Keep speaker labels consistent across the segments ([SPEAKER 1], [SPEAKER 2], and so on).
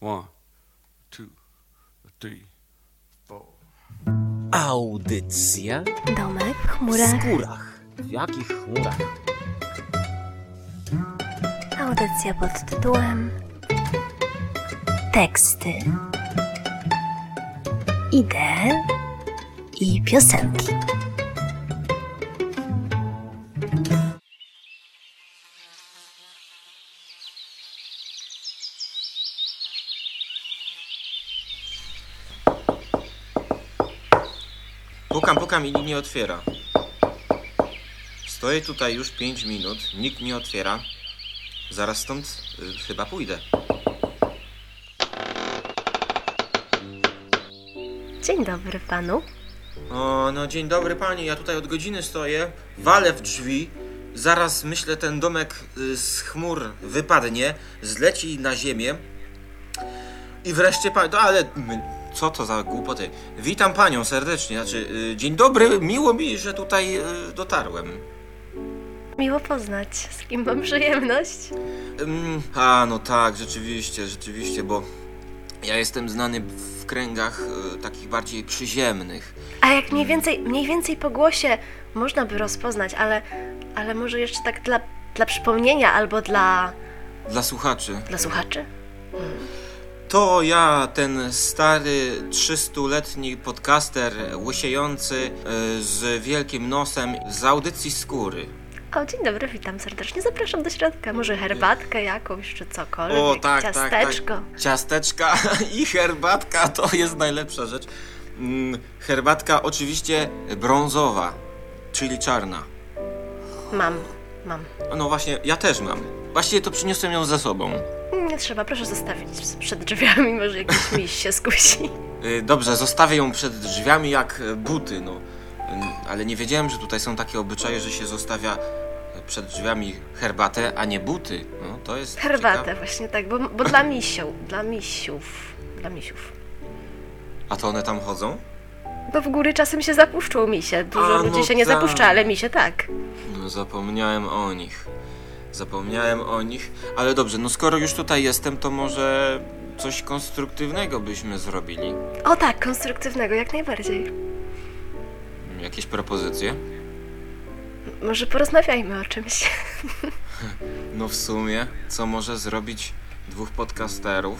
[SPEAKER 1] One, two, three, four.
[SPEAKER 2] Audycja
[SPEAKER 3] Domek w
[SPEAKER 2] w
[SPEAKER 3] chmurach.
[SPEAKER 2] skórach. W jakich chmurach?
[SPEAKER 3] Audycja pod tytułem Teksty, idee i piosenki.
[SPEAKER 4] Nikt nie otwiera. Stoję tutaj już 5 minut, nikt nie otwiera. Zaraz stąd y, chyba pójdę.
[SPEAKER 3] Dzień dobry panu.
[SPEAKER 4] O, no dzień dobry panie, ja tutaj od godziny stoję, walę w drzwi. Zaraz myślę, ten domek y, z chmur wypadnie, zleci na ziemię. I wreszcie pan. No ale co to za głupoty? Witam panią serdecznie. Znaczy, y, dzień dobry, miło mi, że tutaj y, dotarłem.
[SPEAKER 3] Miło poznać. Z kim mam przyjemność?
[SPEAKER 4] Ym, a, no tak, rzeczywiście, rzeczywiście, bo ja jestem znany w kręgach y, takich bardziej przyziemnych.
[SPEAKER 3] A jak mniej więcej, mniej więcej po głosie można by rozpoznać, ale, ale może jeszcze tak dla, dla przypomnienia albo dla,
[SPEAKER 4] Dla słuchaczy.
[SPEAKER 3] dla słuchaczy?
[SPEAKER 4] To ja, ten stary, 300-letni podcaster, łysiejący, y, z wielkim nosem, z audycji skóry.
[SPEAKER 3] O, dzień dobry, witam serdecznie. Zapraszam do środka. Może herbatkę jakąś, czy cokolwiek.
[SPEAKER 4] O, tak, tak,
[SPEAKER 3] Ciasteczko.
[SPEAKER 4] tak. Ciasteczka i herbatka to jest najlepsza rzecz. Mm, Herbatka oczywiście brązowa, czyli czarna.
[SPEAKER 3] Mam, mam.
[SPEAKER 4] No właśnie, ja też mam. Właściwie to przyniosłem ją ze sobą.
[SPEAKER 3] Nie trzeba, proszę zostawić przed drzwiami, może jakiś miś się skusi.
[SPEAKER 4] Y, Dobrze, zostawię ją przed drzwiami jak e, buty, no. Ym, Ale nie wiedziałem, że tutaj są takie obyczaje, że się zostawia przed drzwiami herbatę, a nie buty. No, to jest
[SPEAKER 3] Herbatę,
[SPEAKER 4] ciekawe.
[SPEAKER 3] właśnie tak, bo, bo dla misią, dla misiów, dla misiów.
[SPEAKER 4] A to one tam chodzą?
[SPEAKER 3] Bo w góry czasem się zapuszczą misie. Dużo
[SPEAKER 4] A,
[SPEAKER 3] ludzi
[SPEAKER 4] no
[SPEAKER 3] się nie
[SPEAKER 4] tak.
[SPEAKER 3] zapuszcza, ale misie tak.
[SPEAKER 4] No, zapomniałem o nich. Zapomniałem o nich. Ale dobrze, no skoro już tutaj jestem, to może coś konstruktywnego byśmy zrobili.
[SPEAKER 3] O tak, konstruktywnego, jak najbardziej.
[SPEAKER 4] Jakieś propozycje?
[SPEAKER 3] Może porozmawiajmy o czymś.
[SPEAKER 4] No w sumie, co może zrobić dwóch podcasterów?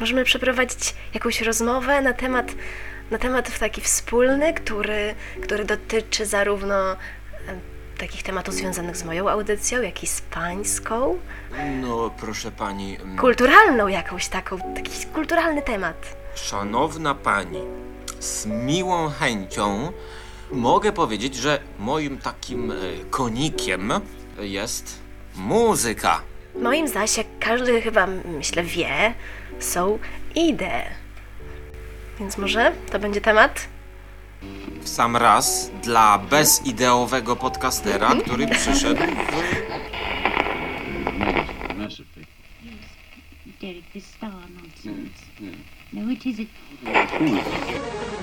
[SPEAKER 3] Możemy przeprowadzić jakąś rozmowę na temat, na temat taki wspólny, który, który dotyczy zarówno takich tematów związanych z moją audycją, jak i z pańską.
[SPEAKER 4] No, proszę pani. mm,
[SPEAKER 3] Kulturalną jakąś taką, taki kulturalny temat.
[SPEAKER 4] Szanowna pani, z miłą chęcią mogę powiedzieć, że moim takim e, konikiem jest muzyka.
[SPEAKER 3] Moim zaś, jak każdy chyba myślę wie, są idee. Więc może to będzie temat?
[SPEAKER 4] W sam raz dla bezideowego podcastera, który przyszedł.
[SPEAKER 5] No.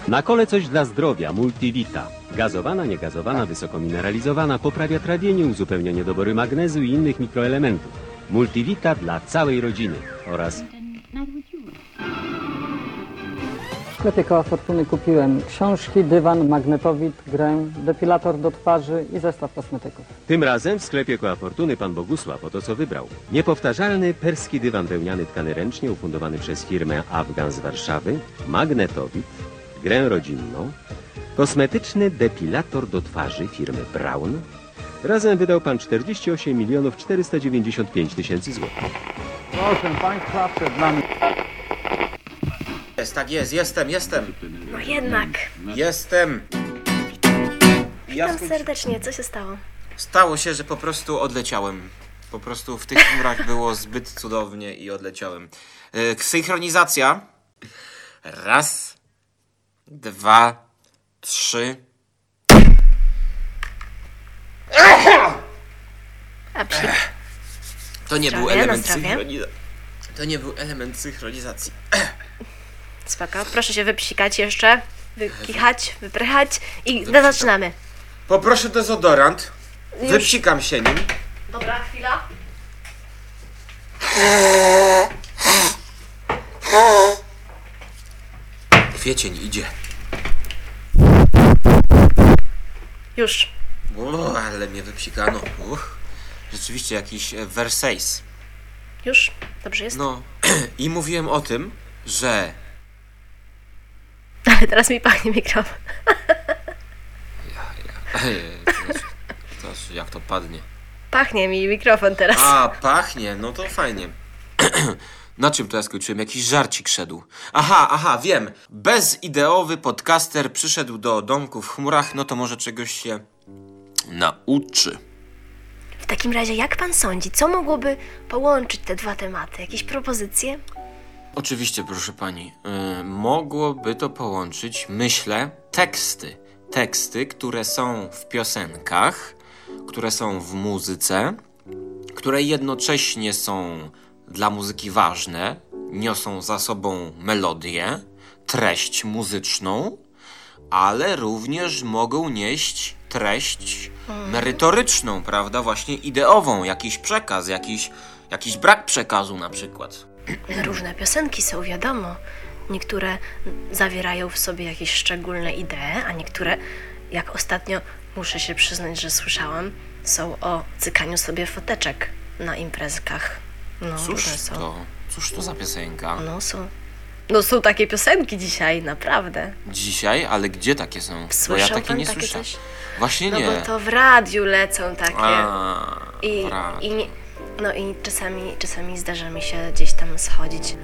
[SPEAKER 6] Na kole coś dla zdrowia, Multivita. Gazowana, niegazowana, wysoko mineralizowana, poprawia trawienie, uzupełnia niedobory magnezu i innych mikroelementów. Multivita dla całej rodziny oraz
[SPEAKER 7] sklepie koła Fortuny kupiłem książki, dywan, magnetowid, grę, depilator do twarzy i zestaw kosmetyków.
[SPEAKER 6] tym razem w sklepie Koła Fortuny pan Bogusław oto co wybrał. Niepowtarzalny perski dywan wełniany tkany ręcznie ufundowany przez firmę Afgan z Warszawy, magnetowid, grę rodzinną, kosmetyczny depilator do twarzy firmy Braun. Razem wydał pan 48 milionów 495 tysięcy złotych.
[SPEAKER 7] Proszę Państwa, przed nami
[SPEAKER 4] Jest, tak jest, jestem, jestem.
[SPEAKER 3] No jednak.
[SPEAKER 4] Jestem. Ja
[SPEAKER 3] Witam
[SPEAKER 4] skończy-
[SPEAKER 3] serdecznie, co się stało?
[SPEAKER 4] Stało się, że po prostu odleciałem. Po prostu w tych chmurach było zbyt cudownie i odleciałem. E, synchronizacja. Raz, dwa, trzy.
[SPEAKER 3] A psi.
[SPEAKER 4] To nie był
[SPEAKER 3] Zdrowie, na
[SPEAKER 4] element
[SPEAKER 3] zdrowie.
[SPEAKER 4] synchronizacji. To nie był element synchronizacji.
[SPEAKER 3] Spoko, proszę się wypsikać jeszcze, wykichać, wyprychać i zaczynamy.
[SPEAKER 4] Poproszę dezodorant. Wypsikam się nim.
[SPEAKER 3] Dobra, chwila.
[SPEAKER 4] Kwiecień idzie.
[SPEAKER 3] Już.
[SPEAKER 4] O, ale mnie wypsikano. Uch. Rzeczywiście jakiś e, Versailles.
[SPEAKER 3] Już? Dobrze jest?
[SPEAKER 4] No i mówiłem o tym, że
[SPEAKER 3] Ale teraz mi pachnie mikrofon.
[SPEAKER 4] to, to, jak to padnie.
[SPEAKER 3] Pachnie mi mikrofon teraz.
[SPEAKER 4] A, pachnie, no to fajnie. Na czym to ja skończyłem? Jakiś żarcik szedł. Aha, aha, wiem. Bezideowy podcaster przyszedł do domku w chmurach, no to może czegoś się nauczy.
[SPEAKER 3] W takim razie, jak pan sądzi, co mogłoby połączyć te dwa tematy? Jakieś propozycje?
[SPEAKER 4] Oczywiście, proszę pani. Yy, mogłoby to połączyć, myślę, teksty. Teksty, które są w piosenkach, które są w muzyce, które jednocześnie są dla muzyki ważne, niosą za sobą melodię, treść muzyczną, ale również mogą nieść treść merytoryczną, prawda? Właśnie ideową, jakiś przekaz, jakiś, jakiś brak przekazu na przykład.
[SPEAKER 3] Różne piosenki są, wiadomo. Niektóre zawierają w sobie jakieś szczególne idee, a niektóre, jak ostatnio muszę się przyznać, że słyszałam, są o cykaniu sobie foteczek na imprezkach. No,
[SPEAKER 4] Cóż
[SPEAKER 3] różne są.
[SPEAKER 4] to, cóż to za piosenka?
[SPEAKER 3] No są. No są takie piosenki dzisiaj, naprawdę.
[SPEAKER 4] Dzisiaj, ale gdzie takie są? Bo ja
[SPEAKER 3] Słyszał
[SPEAKER 4] takie
[SPEAKER 3] pan
[SPEAKER 4] nie
[SPEAKER 3] takie
[SPEAKER 4] słyszałem.
[SPEAKER 3] coś?
[SPEAKER 4] Właśnie
[SPEAKER 3] No
[SPEAKER 4] nie.
[SPEAKER 3] bo to w radiu lecą takie.
[SPEAKER 4] A,
[SPEAKER 3] I,
[SPEAKER 4] prawda.
[SPEAKER 3] i, nie- no i czasami, czasami zdarza mi się gdzieś tam schodzić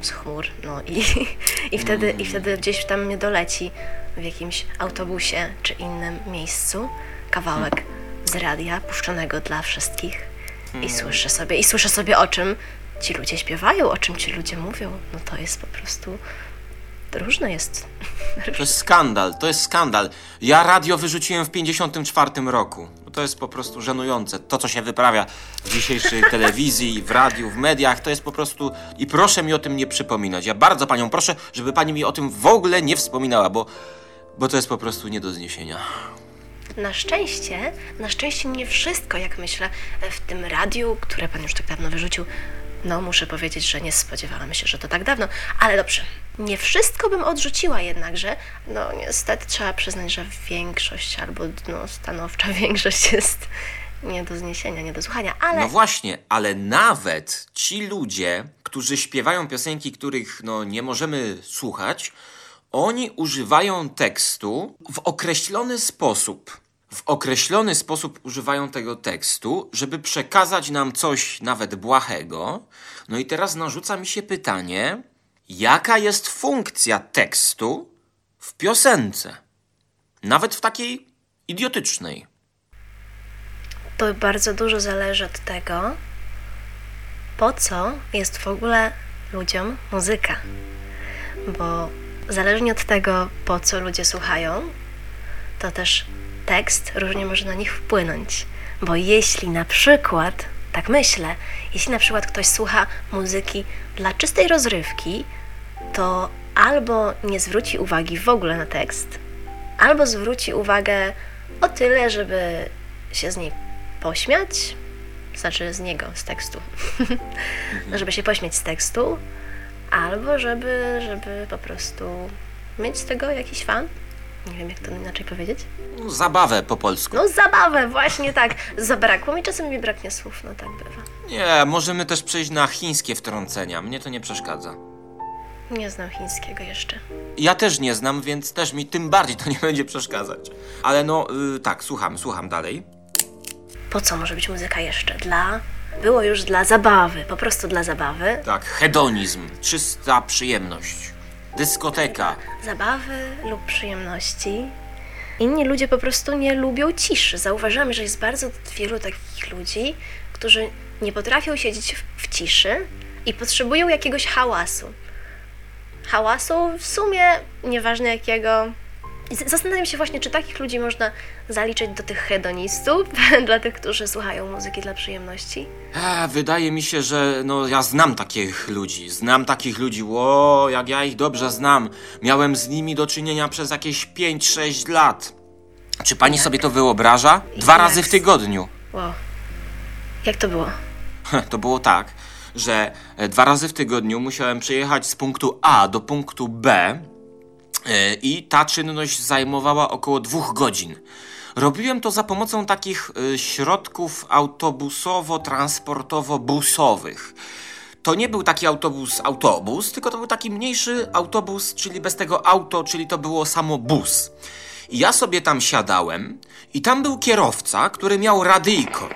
[SPEAKER 3] z chmur, no i, i, wtedy, i wtedy gdzieś tam mnie doleci w jakimś autobusie czy innym miejscu kawałek z radia puszczonego dla wszystkich i słyszę sobie, i słyszę sobie o czym ci ludzie śpiewają, o czym ci ludzie mówią, no to jest po prostu, różne jest.
[SPEAKER 4] To jest skandal, to jest skandal. Ja radio wyrzuciłem w 54 roku. To jest po prostu żenujące. To, co się wyprawia w dzisiejszej telewizji, w radiu, w mediach, to jest po prostu... I proszę mi o tym nie przypominać. Ja bardzo panią proszę, żeby pani mi o tym w ogóle nie wspominała, bo, bo to jest po prostu nie do zniesienia.
[SPEAKER 3] Na szczęście, na szczęście nie wszystko, jak myślę, w tym radiu, które pan już tak dawno wyrzucił. No, muszę powiedzieć, że nie spodziewałam się, że to tak dawno, ale dobrze. Nie wszystko bym odrzuciła jednakże. No, niestety trzeba przyznać, że większość albo no, stanowcza większość jest nie do zniesienia, nie do słuchania, ale
[SPEAKER 4] No właśnie, ale nawet ci ludzie, którzy śpiewają piosenki, których no, nie możemy słuchać, oni używają tekstu w określony sposób. W określony sposób używają tego tekstu, żeby przekazać nam coś nawet błahego. No i teraz narzuca mi się pytanie, jaka jest funkcja tekstu w piosence? Nawet w takiej idiotycznej.
[SPEAKER 3] to bardzo dużo zależy od tego, po co jest w ogóle ludziom muzyka. Bo zależnie od tego, po co ludzie słuchają, to też tekst różnie może na nich wpłynąć. Bo jeśli na przykład, tak myślę, jeśli na przykład ktoś słucha muzyki dla czystej rozrywki, to albo nie zwróci uwagi w ogóle na tekst, albo zwróci uwagę o tyle, żeby się z niej pośmiać, znaczy z niego, z tekstu, żeby się pośmiać z tekstu, albo żeby, żeby po prostu mieć z tego jakiś fan. Nie wiem, jak to inaczej powiedzieć.
[SPEAKER 4] No, zabawę po polsku.
[SPEAKER 3] No zabawę, właśnie tak. Zabrakło mi, czasem mi braknie słów, no tak bywa.
[SPEAKER 4] Nie, możemy też przejść na chińskie wtrącenia. Mnie to nie przeszkadza.
[SPEAKER 3] Nie znam chińskiego jeszcze.
[SPEAKER 4] Ja też nie znam, więc też mi tym bardziej to nie będzie przeszkadzać. Ale no, y, tak, słucham, słucham dalej.
[SPEAKER 3] Po co może być muzyka jeszcze? Dla... Było już dla zabawy, po prostu dla zabawy.
[SPEAKER 4] Tak, hedonizm, czysta przyjemność, dyskoteka.
[SPEAKER 3] zabawy lub przyjemności. Inni ludzie po prostu nie lubią ciszy. Zauważamy, że jest bardzo wielu takich ludzi, którzy nie potrafią siedzieć w, w ciszy i potrzebują jakiegoś hałasu. Hałasu w sumie nieważne jakiego. Zastanawiam się właśnie, czy takich ludzi można zaliczyć do tych hedonistów, dla tych, którzy słuchają muzyki dla przyjemności.
[SPEAKER 4] E, wydaje mi się, że no ja znam takich ludzi. Znam takich ludzi, ło, jak ja ich dobrze znam. Miałem z nimi do czynienia przez jakieś 5-6 lat. Czy pani sobie to wyobraża? Dwa
[SPEAKER 3] Jak?
[SPEAKER 4] razy w tygodniu.
[SPEAKER 3] Wow. Jak to było?
[SPEAKER 4] To było tak, że e, dwa razy w tygodniu musiałem przejechać z punktu A do punktu B i ta czynność zajmowała około dwóch godzin. Robiłem to za pomocą takich e, środków autobusowo-transportowo-busowych. To nie był taki autobus, autobus, tylko to był taki mniejszy autobus, czyli bez tego auto, czyli to było samo bus. I ja sobie tam siadałem i tam był kierowca, który miał radyjko.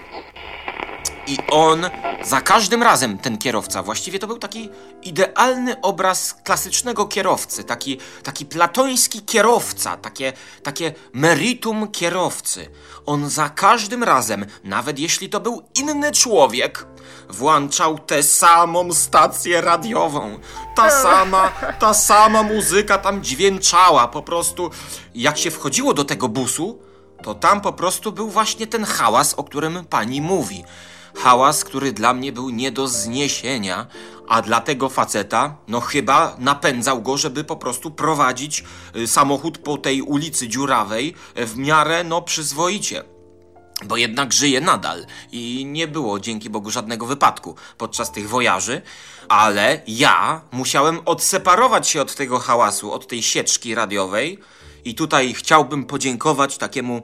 [SPEAKER 4] I on za każdym razem, ten kierowca, właściwie to był taki idealny obraz klasycznego kierowcy, taki, taki platoński kierowca, takie, takie meritum kierowcy. On za każdym razem, nawet jeśli to był inny człowiek, włączał tę samą stację radiową. Ta sama, ta sama muzyka tam dźwięczała. Po prostu, jak się wchodziło do tego busu, to tam po prostu był właśnie ten hałas, o którym pani mówi. Hałas, który dla mnie był nie do zniesienia, a dla tego faceta, no chyba napędzał go, żeby po prostu prowadzić y, samochód po tej ulicy dziurawej y, w miarę, no przyzwoicie. Bo jednak żyje nadal i nie było dzięki Bogu żadnego wypadku podczas tych wojaży, ale ja musiałem odseparować się od tego hałasu, od tej sieczki radiowej i tutaj chciałbym podziękować takiemu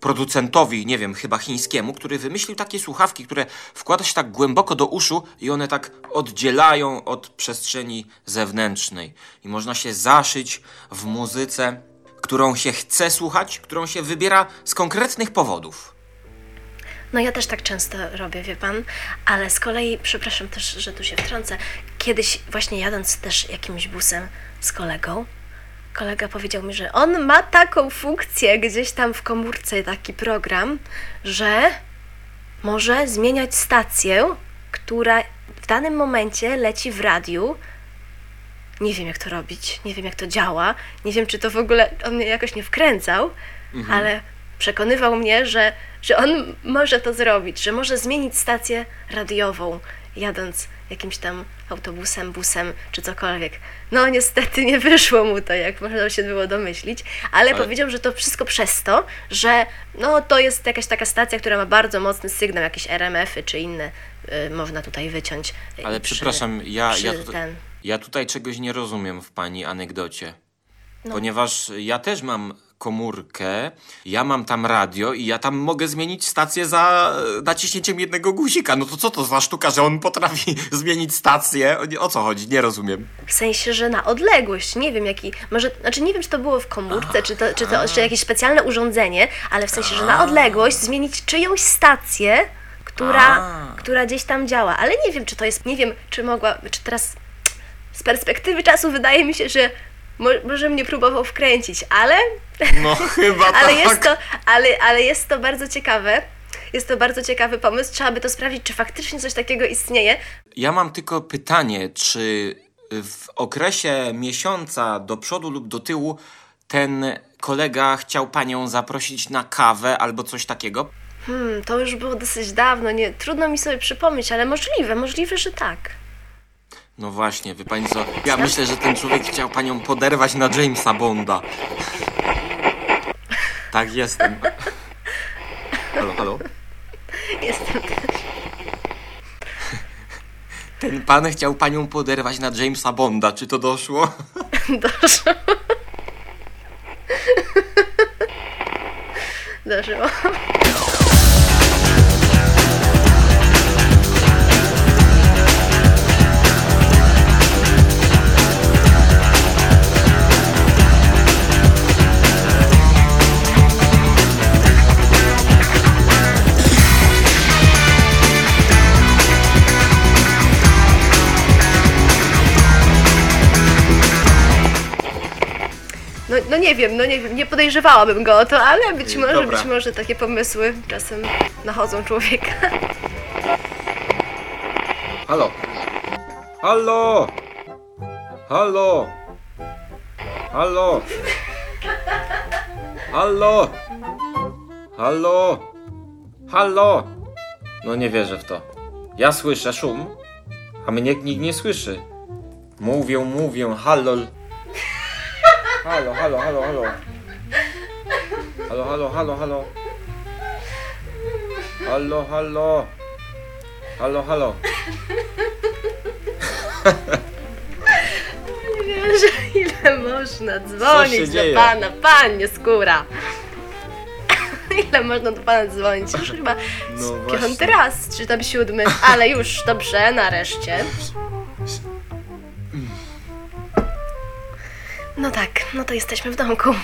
[SPEAKER 4] producentowi, nie wiem, chyba chińskiemu, który wymyślił takie słuchawki, które wkłada się tak głęboko do uszu i one tak oddzielają od przestrzeni zewnętrznej. I można się zaszyć w muzyce, którą się chce słuchać, którą się wybiera z konkretnych powodów.
[SPEAKER 3] No ja też tak często robię, wie pan, ale z kolei, przepraszam też, że tu się wtrącę, kiedyś właśnie jadąc też jakimś busem z kolegą, kolega powiedział mi, że on ma taką funkcję gdzieś tam w komórce, taki program, że może zmieniać stację, która w danym momencie leci w radiu. Nie wiem, jak to robić, nie wiem, jak to działa, nie wiem, czy to w ogóle on mnie jakoś nie wkręcał, ale przekonywał mnie, że, że on może to zrobić, że może zmienić stację radiową, jadąc jakimś tam autobusem, busem czy cokolwiek. No niestety nie wyszło mu to, jak można się było domyślić, ale,
[SPEAKER 4] Ale-
[SPEAKER 3] powiedział, że to wszystko przez to, że no to jest jakaś taka stacja, która ma bardzo mocny sygnał, jakieś RMF-y czy inne y, można tutaj wyciąć. y,
[SPEAKER 4] Ale
[SPEAKER 3] przy-
[SPEAKER 4] przepraszam, ja,
[SPEAKER 3] przy
[SPEAKER 4] ja, tutaj,
[SPEAKER 3] ten.
[SPEAKER 4] ja tutaj czegoś nie rozumiem w pani anegdocie.
[SPEAKER 3] No.
[SPEAKER 4] Ponieważ ja też mam komórkę, ja mam tam radio i ja tam mogę zmienić stację za e, naciśnięciem jednego guzika. No to co to za sztuka, że on potrafi zmienić stację? O- co chodzi? Nie rozumiem.
[SPEAKER 3] W sensie, że na odległość. Nie wiem jaki. Może, znaczy nie wiem, czy to było w komórce, czy to, czy to czy jakieś specjalne urządzenie, ale w sensie, że na odległość zmienić czyjąś stację, która,
[SPEAKER 4] A.
[SPEAKER 3] która gdzieś tam działa. Ale nie wiem, czy to jest. Nie wiem, czy mogła. Czy teraz z perspektywy czasu wydaje mi się, że może mnie próbował wkręcić, ale.
[SPEAKER 4] No chyba
[SPEAKER 3] ale
[SPEAKER 4] tak.
[SPEAKER 3] jest to, ale, ale jest to bardzo ciekawe. Jest to bardzo ciekawy pomysł. Trzeba by to sprawdzić, czy faktycznie coś takiego istnieje.
[SPEAKER 4] Ja mam tylko pytanie, czy w okresie miesiąca do przodu lub do tyłu ten kolega chciał panią zaprosić na kawę albo coś takiego?
[SPEAKER 3] Hmm, to już było dosyć dawno, nie, trudno mi sobie przypomnieć, ale możliwe, możliwe, że tak.
[SPEAKER 4] No właśnie, wie pani co? Ja myślę, że ten człowiek chciał panią poderwać na Jamesa Bonda. Tak jestem. Halo, halo?
[SPEAKER 3] Jestem też.
[SPEAKER 4] Ten pan chciał panią poderwać na Jamesa Bonda. Czy to doszło?
[SPEAKER 3] Doszło. Doszło. No, nie wiem, no nie wiem, nie podejrzewałabym go o to, ale być
[SPEAKER 4] Yy,
[SPEAKER 3] może,
[SPEAKER 4] dobra.
[SPEAKER 3] być może takie pomysły czasem nachodzą człowieka.
[SPEAKER 4] Halo? Halo? Halo? Halo? Halo? Halo? Halo? No nie wierzę w to. Ja słyszę szum, a mnie nikt nie słyszy. Mówią, mówią, halo. Halo, halo, halo, halo. Halo, halo, halo, halo. Halo, halo. Halo, halo.
[SPEAKER 3] Nie wierzę, ile można dzwonić do
[SPEAKER 4] dzieje?
[SPEAKER 3] pana, panie skóra. Ile można do pana dzwonić? Już chyba
[SPEAKER 4] No
[SPEAKER 3] piąty
[SPEAKER 4] właśnie.
[SPEAKER 3] raz, czy tam siódmy, ale już dobrze, nareszcie. No tak, no to jesteśmy w domku.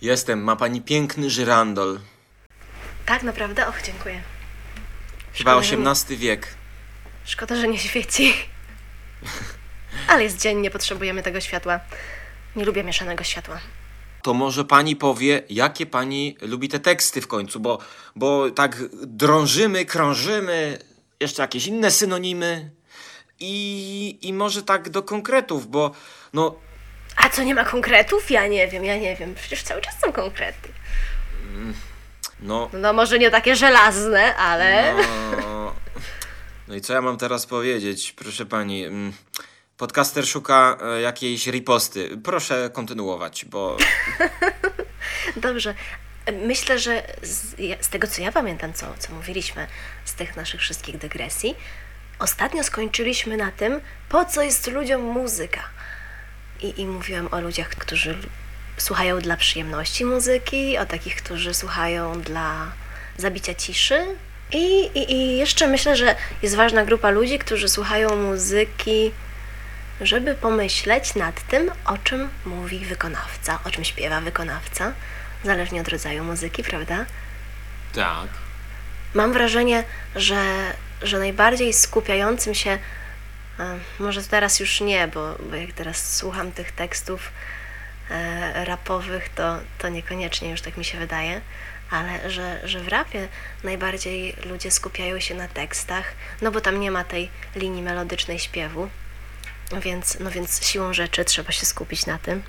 [SPEAKER 4] Jestem, ma pani piękny żyrandol.
[SPEAKER 3] Tak, naprawdę? Och, dziękuję.
[SPEAKER 4] Chyba
[SPEAKER 3] Szkoda, że nie-
[SPEAKER 4] XVIII wiek.
[SPEAKER 3] Szkoda, że nie świeci. Ale jest dzień, nie potrzebujemy tego światła. Nie lubię mieszanego światła.
[SPEAKER 4] To może pani powie, jakie pani lubi te teksty w końcu, bo, bo tak drążymy, krążymy, jeszcze jakieś inne synonimy. I, I może tak do konkretów, bo no
[SPEAKER 3] A co, nie ma konkretów? Ja nie wiem, ja nie wiem. Przecież cały czas są konkrety.
[SPEAKER 4] No,
[SPEAKER 3] No może nie takie żelazne, ale...
[SPEAKER 4] no, no i co ja mam teraz powiedzieć? Proszę pani, mm, podcaster szuka e, jakiejś riposty. Proszę kontynuować, bo
[SPEAKER 3] Dobrze. Myślę, że z, ja- z tego, co ja pamiętam, co, co mówiliśmy, z tych naszych wszystkich dygresji, ostatnio skończyliśmy na tym, po co jest ludziom muzyka. I, i mówiłam o ludziach, którzy słuchają dla przyjemności muzyki, o takich, którzy słuchają dla zabicia ciszy. I, i, I jeszcze myślę, że jest ważna grupa ludzi, którzy słuchają muzyki, żeby pomyśleć nad tym, o czym mówi wykonawca, o czym śpiewa wykonawca, zależnie od rodzaju muzyki, prawda?
[SPEAKER 4] tak.
[SPEAKER 3] Mam wrażenie, że, że najbardziej skupiającym się, może teraz już nie, bo, bo jak teraz słucham tych tekstów e, rapowych, to, to niekoniecznie już tak mi się wydaje, ale że, że w rapie najbardziej ludzie skupiają się na tekstach, no bo tam nie ma tej linii melodycznej śpiewu, więc, no więc siłą rzeczy trzeba się skupić na tym.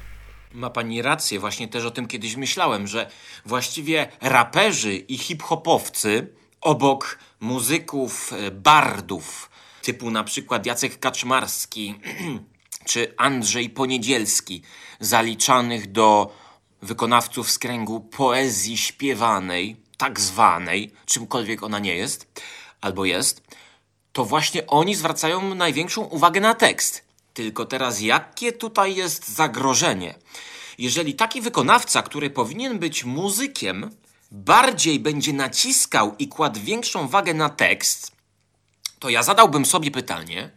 [SPEAKER 4] Ma pani rację, właśnie też o tym kiedyś myślałem, że właściwie raperzy i hip-hopowcy obok muzyków, e, bardów, typu na przykład Jacek Kaczmarski czy Andrzej Poniedzielski, zaliczanych do wykonawców z kręgu poezji śpiewanej, tak zwanej, czymkolwiek ona nie jest, albo jest, to właśnie oni zwracają największą uwagę na tekst. Tylko teraz jakie tutaj jest zagrożenie? Jeżeli taki wykonawca, który powinien być muzykiem, bardziej będzie naciskał i kładł większą wagę na tekst, to ja zadałbym sobie pytanie,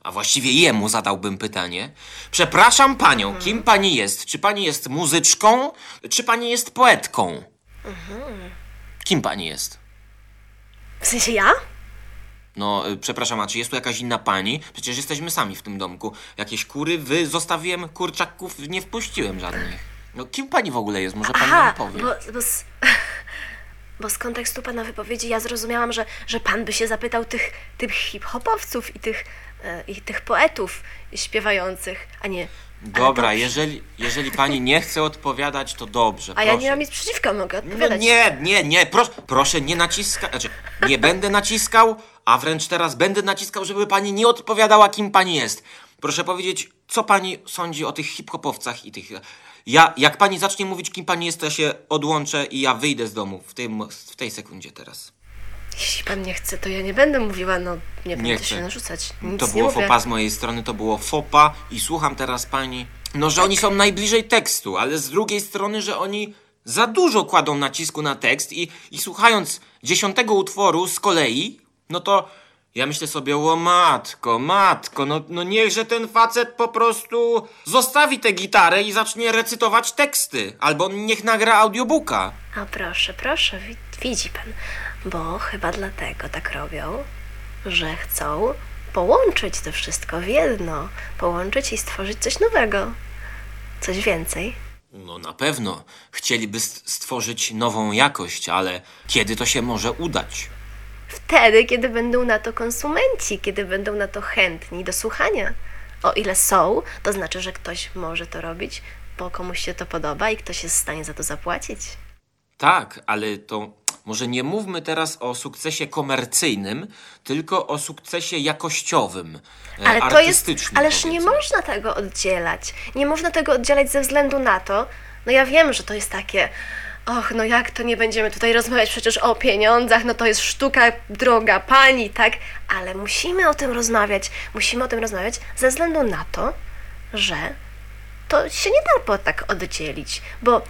[SPEAKER 4] a właściwie jemu zadałbym pytanie. Przepraszam panią, kim pani jest? Czy pani jest muzyczką, czy pani jest poetką? Kim pani jest?
[SPEAKER 3] W sensie ja?
[SPEAKER 4] No, y, przepraszam, a czy jest tu jakaś inna pani? Przecież jesteśmy sami w tym domku. Jakieś kury, wy zostawiłem, kurczaków nie wpuściłem żadnych. No, kim pani w ogóle jest? Może pani nam powie?
[SPEAKER 3] bo, bo, bo z kontekstu pana wypowiedzi ja zrozumiałam, że, że pan by się zapytał tych, tych hip-hopowców i tych, e, i tych poetów śpiewających, a nie...
[SPEAKER 4] Dobra, jeżeli, jeżeli pani nie chce odpowiadać, to dobrze.
[SPEAKER 3] A ja nie
[SPEAKER 4] proszę.
[SPEAKER 3] mam nic przeciwko, mogę
[SPEAKER 4] No
[SPEAKER 3] odpowiadać.
[SPEAKER 4] nie, nie, nie, proszę, proszę nie naciskać, znaczy nie będę naciskał, a wręcz teraz będę naciskał, żeby pani nie odpowiadała, kim pani jest. Proszę powiedzieć, co pani sądzi o tych hip-hopowcach i tych... Ja, jak pani zacznie mówić, kim pani jest, to ja się odłączę i ja wyjdę z domu w, tym, w tej sekundzie teraz.
[SPEAKER 3] Jeśli pan nie chce, to ja nie będę mówiła, no nie będę
[SPEAKER 4] chcę.
[SPEAKER 3] się narzucać. Nic
[SPEAKER 4] to
[SPEAKER 3] nie
[SPEAKER 4] było fopa z mojej strony, to było fopa i słucham teraz pani, no że oni są najbliżej tekstu, ale z drugiej strony, że oni za dużo kładą nacisku na tekst i, i słuchając dziesiątego utworu z kolei, no to ja myślę sobie, o matko, matko, no, no niechże ten facet po prostu zostawi tę gitarę i zacznie recytować teksty, albo niech nagra audiobooka.
[SPEAKER 3] A proszę, proszę, wi- widzi pan, bo chyba dlatego tak robią, że chcą połączyć to wszystko w jedno, połączyć i stworzyć coś nowego, coś więcej.
[SPEAKER 4] No na pewno chcieliby st- stworzyć nową jakość, ale kiedy to się może udać?
[SPEAKER 3] Wtedy, kiedy będą na to konsumenci, kiedy będą na to chętni do słuchania. O ile są, to znaczy, że ktoś może to robić, bo komuś się to podoba i ktoś jest w stanie za to zapłacić.
[SPEAKER 4] Tak, ale to może nie mówmy teraz o sukcesie komercyjnym, tylko o sukcesie jakościowym, e,
[SPEAKER 3] Ale to jest. Ależ nie
[SPEAKER 4] powiedzmy.
[SPEAKER 3] można tego oddzielać. Nie można tego oddzielać ze względu na to. No ja wiem, że to jest takie. Och, no jak to nie będziemy tutaj rozmawiać przecież o pieniądzach, no to jest sztuka droga pani, tak? Ale musimy o tym rozmawiać, musimy o tym rozmawiać ze względu na to, że to się nie da tak oddzielić, bo,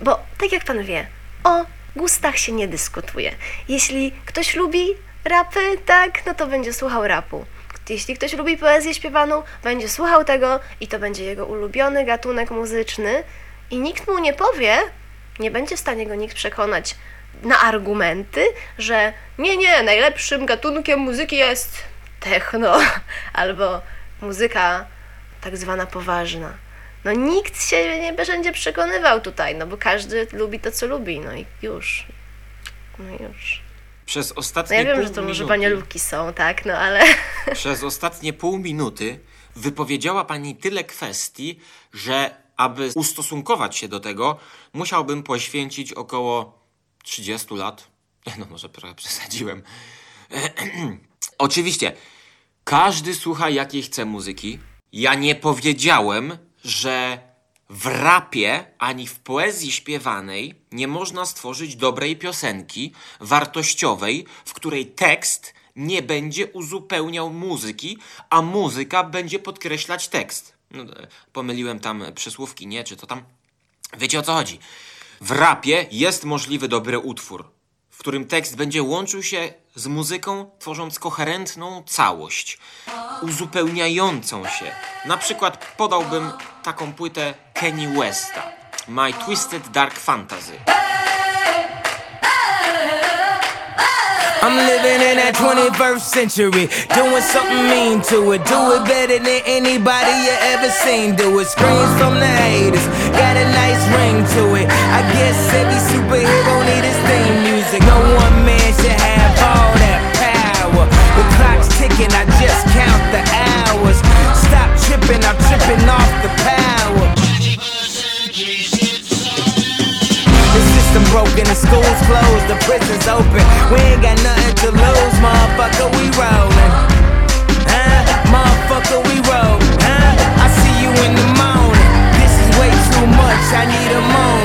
[SPEAKER 3] bo tak jak pan wie, o gustach się nie dyskutuje. Jeśli ktoś lubi rapy, tak, no to będzie słuchał rapu. Jeśli ktoś lubi poezję śpiewaną, będzie słuchał tego i to będzie jego ulubiony gatunek muzyczny i nikt mu nie powie, nie będzie w stanie go nikt przekonać na argumenty, że nie, nie, najlepszym gatunkiem muzyki jest techno albo muzyka tak zwana poważna. No nikt się nie będzie przekonywał tutaj, no bo każdy lubi to, co lubi, no i już. No już.
[SPEAKER 4] Przez
[SPEAKER 3] No
[SPEAKER 4] ostatnie
[SPEAKER 3] ja wiem,
[SPEAKER 4] pół
[SPEAKER 3] że to może
[SPEAKER 4] minuty,
[SPEAKER 3] banialówki są, tak, no ale...
[SPEAKER 4] Przez ostatnie pół minuty wypowiedziała pani tyle kwestii, że aby ustosunkować się do tego, musiałbym poświęcić około 30 lat. No może trochę przesadziłem. Oczywiście, każdy słucha jakiej chce muzyki. Ja nie powiedziałem, że w rapie ani w poezji śpiewanej nie można stworzyć dobrej piosenki, wartościowej, w której tekst nie będzie uzupełniał muzyki, a muzyka będzie podkreślać tekst. No, e, pomyliłem tam przysłówki, nie? Czy to tam? Wiecie o co chodzi? W rapie jest możliwy dobry utwór, w którym tekst będzie łączył się z muzyką, tworząc koherentną całość, uzupełniającą się. Na przykład podałbym taką płytę Kenny Westa, My Twisted Dark Fantasy.
[SPEAKER 8] I'm living in that 21st century, doing something mean to it. Do it better than anybody you ever seen. Do it. Screams from the haters, got a nice ring to it. I guess every superhero need his theme music. No one man should have all that power. The clock's ticking, I just count broken, the school's closed, the prison's open. We ain't got nothing to lose, motherfucker, we rollin'. Huh? Motherfucker, we roll. Huh? I see you in the morning. This is way too much, I need a moment.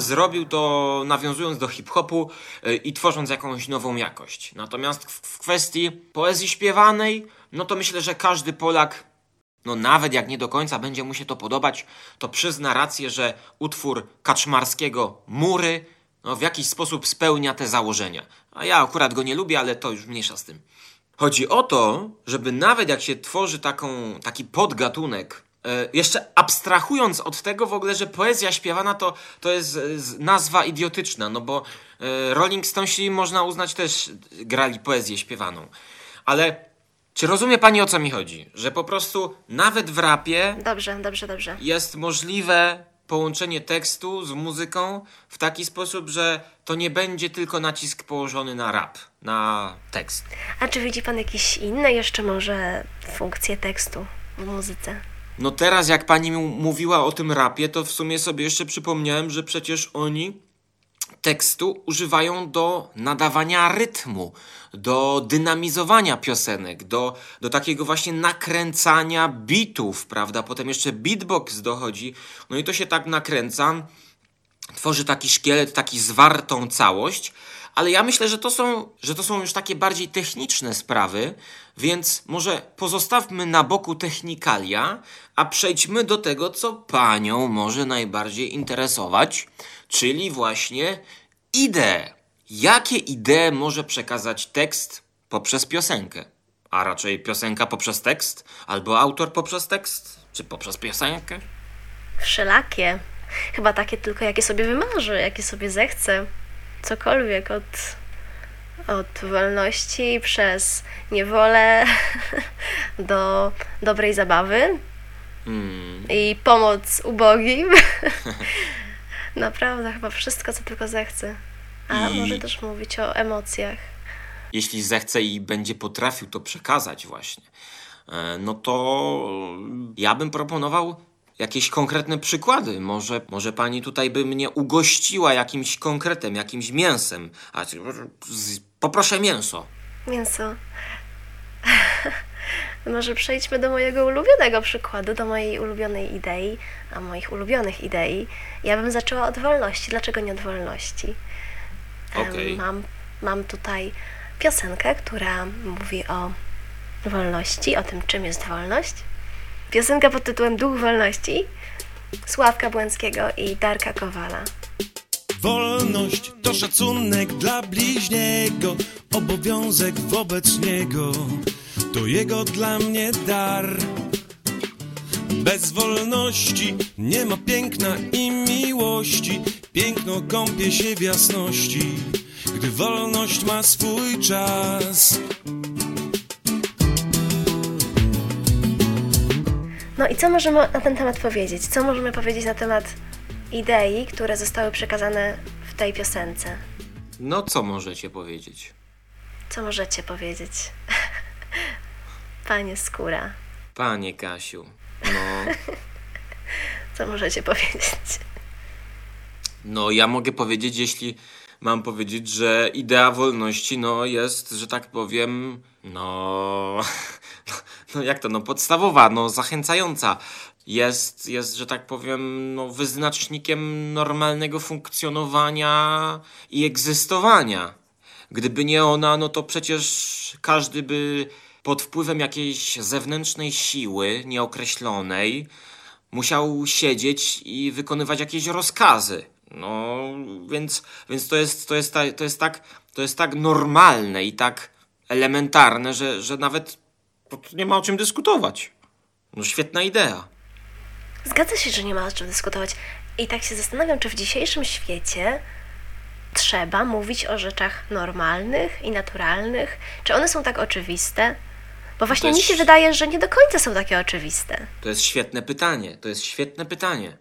[SPEAKER 4] Zrobił to nawiązując do hip-hopu y, i tworząc jakąś nową jakość. Natomiast w, kwestii poezji śpiewanej, no to myślę, że każdy Polak, no nawet jak nie do końca będzie mu się to podobać, to przyzna rację, że utwór Kaczmarskiego Mury no, w jakiś sposób spełnia te założenia. A ja akurat go nie lubię, ale to już mniejsza z tym. Chodzi o to, żeby nawet jak się tworzy taką, taki podgatunek, e, jeszcze abstrahując od tego w ogóle, że poezja śpiewana to, to jest e, nazwa idiotyczna, no bo e, Rolling Stonesi można uznać też grali poezję śpiewaną. Ale czy rozumie pani o co mi chodzi? Że po prostu nawet w rapie
[SPEAKER 3] Dobrze, dobrze, dobrze.
[SPEAKER 4] jest możliwe połączenie tekstu z muzyką w taki sposób, że to nie będzie tylko nacisk położony na rap, na tekst.
[SPEAKER 3] A czy widzi pan jakieś inne jeszcze może funkcje tekstu w muzyce?
[SPEAKER 4] No teraz jak pani mówiła o tym rapie, to w sumie sobie jeszcze przypomniałem, że przecież oni tekstu używają do nadawania rytmu, do dynamizowania piosenek, do, do takiego właśnie nakręcania bitów, prawda? Potem jeszcze beatbox dochodzi, no i to się tak nakręca, tworzy taki szkielet, taki zwartą całość, ale ja myślę, że to są, że to są już takie bardziej techniczne sprawy, więc może pozostawmy na boku technikalia, a przejdźmy do tego, co panią może najbardziej interesować, czyli właśnie idee. Jakie idee może przekazać tekst poprzez piosenkę? A raczej piosenka poprzez tekst, albo autor poprzez tekst, czy poprzez piosenkę?
[SPEAKER 3] Wszelakie. Chyba takie tylko, jakie sobie wymarzy, jakie sobie zechce. Cokolwiek od, od wolności przez niewolę do dobrej zabawy
[SPEAKER 4] Hmm.
[SPEAKER 3] i pomoc ubogim. Naprawdę, chyba wszystko, co tylko zechce. A
[SPEAKER 4] I-
[SPEAKER 3] może też mówić o emocjach.
[SPEAKER 4] jeśli zechce i będzie potrafił to przekazać właśnie, e, no to ja bym proponował jakieś konkretne przykłady. Może, może pani tutaj by mnie ugościła jakimś konkretem, jakimś mięsem. A, poproszę mięso.
[SPEAKER 3] Mięso. Może przejdźmy do mojego ulubionego przykładu, do mojej ulubionej idei, a moich ulubionych idei. Ja bym zaczęła od wolności. Dlaczego nie od wolności?
[SPEAKER 4] Okej.
[SPEAKER 3] Mam, mam tutaj piosenkę, która mówi o wolności, o tym, czym jest wolność. Piosenka pod tytułem Duch Wolności Sławka Błęckiego i Darka Kowala.
[SPEAKER 9] Wolność to szacunek dla bliźniego, obowiązek wobec niego. To jego dla mnie dar. Bez wolności nie ma piękna i miłości. Piękno kąpie się w jasności, gdy wolność ma swój czas.
[SPEAKER 3] No i co możemy na ten temat powiedzieć? Co możemy powiedzieć na temat idei, które zostały przekazane w tej piosence?
[SPEAKER 4] No co możecie powiedzieć?
[SPEAKER 3] Co możecie powiedzieć? Panie Skóra,
[SPEAKER 4] Panie Kasiu, no,
[SPEAKER 3] co możecie powiedzieć?
[SPEAKER 4] no ja mogę powiedzieć, jeśli mam powiedzieć, że idea wolności, no jest, że tak powiem, no, no jak to, no podstawowa, no zachęcająca. Jest, jest, że tak powiem, no wyznacznikiem normalnego funkcjonowania i egzystowania. Gdyby nie ona, no to przecież każdy by pod wpływem jakiejś zewnętrznej siły nieokreślonej musiał siedzieć i wykonywać jakieś rozkazy. No, więc, więc to, jest, to, jest to, jest tak, to jest tak normalne i tak elementarne, że, że nawet to nie ma o czym dyskutować. No, świetna idea.
[SPEAKER 3] Zgadza się, że nie ma o czym dyskutować. I tak się zastanawiam, czy w dzisiejszym świecie trzeba mówić o rzeczach normalnych i naturalnych? Czy one są tak oczywiste? Bo właśnie
[SPEAKER 4] jest-
[SPEAKER 3] mi się wydaje, że nie do końca są takie oczywiste.
[SPEAKER 4] To jest świetne pytanie. To jest świetne pytanie.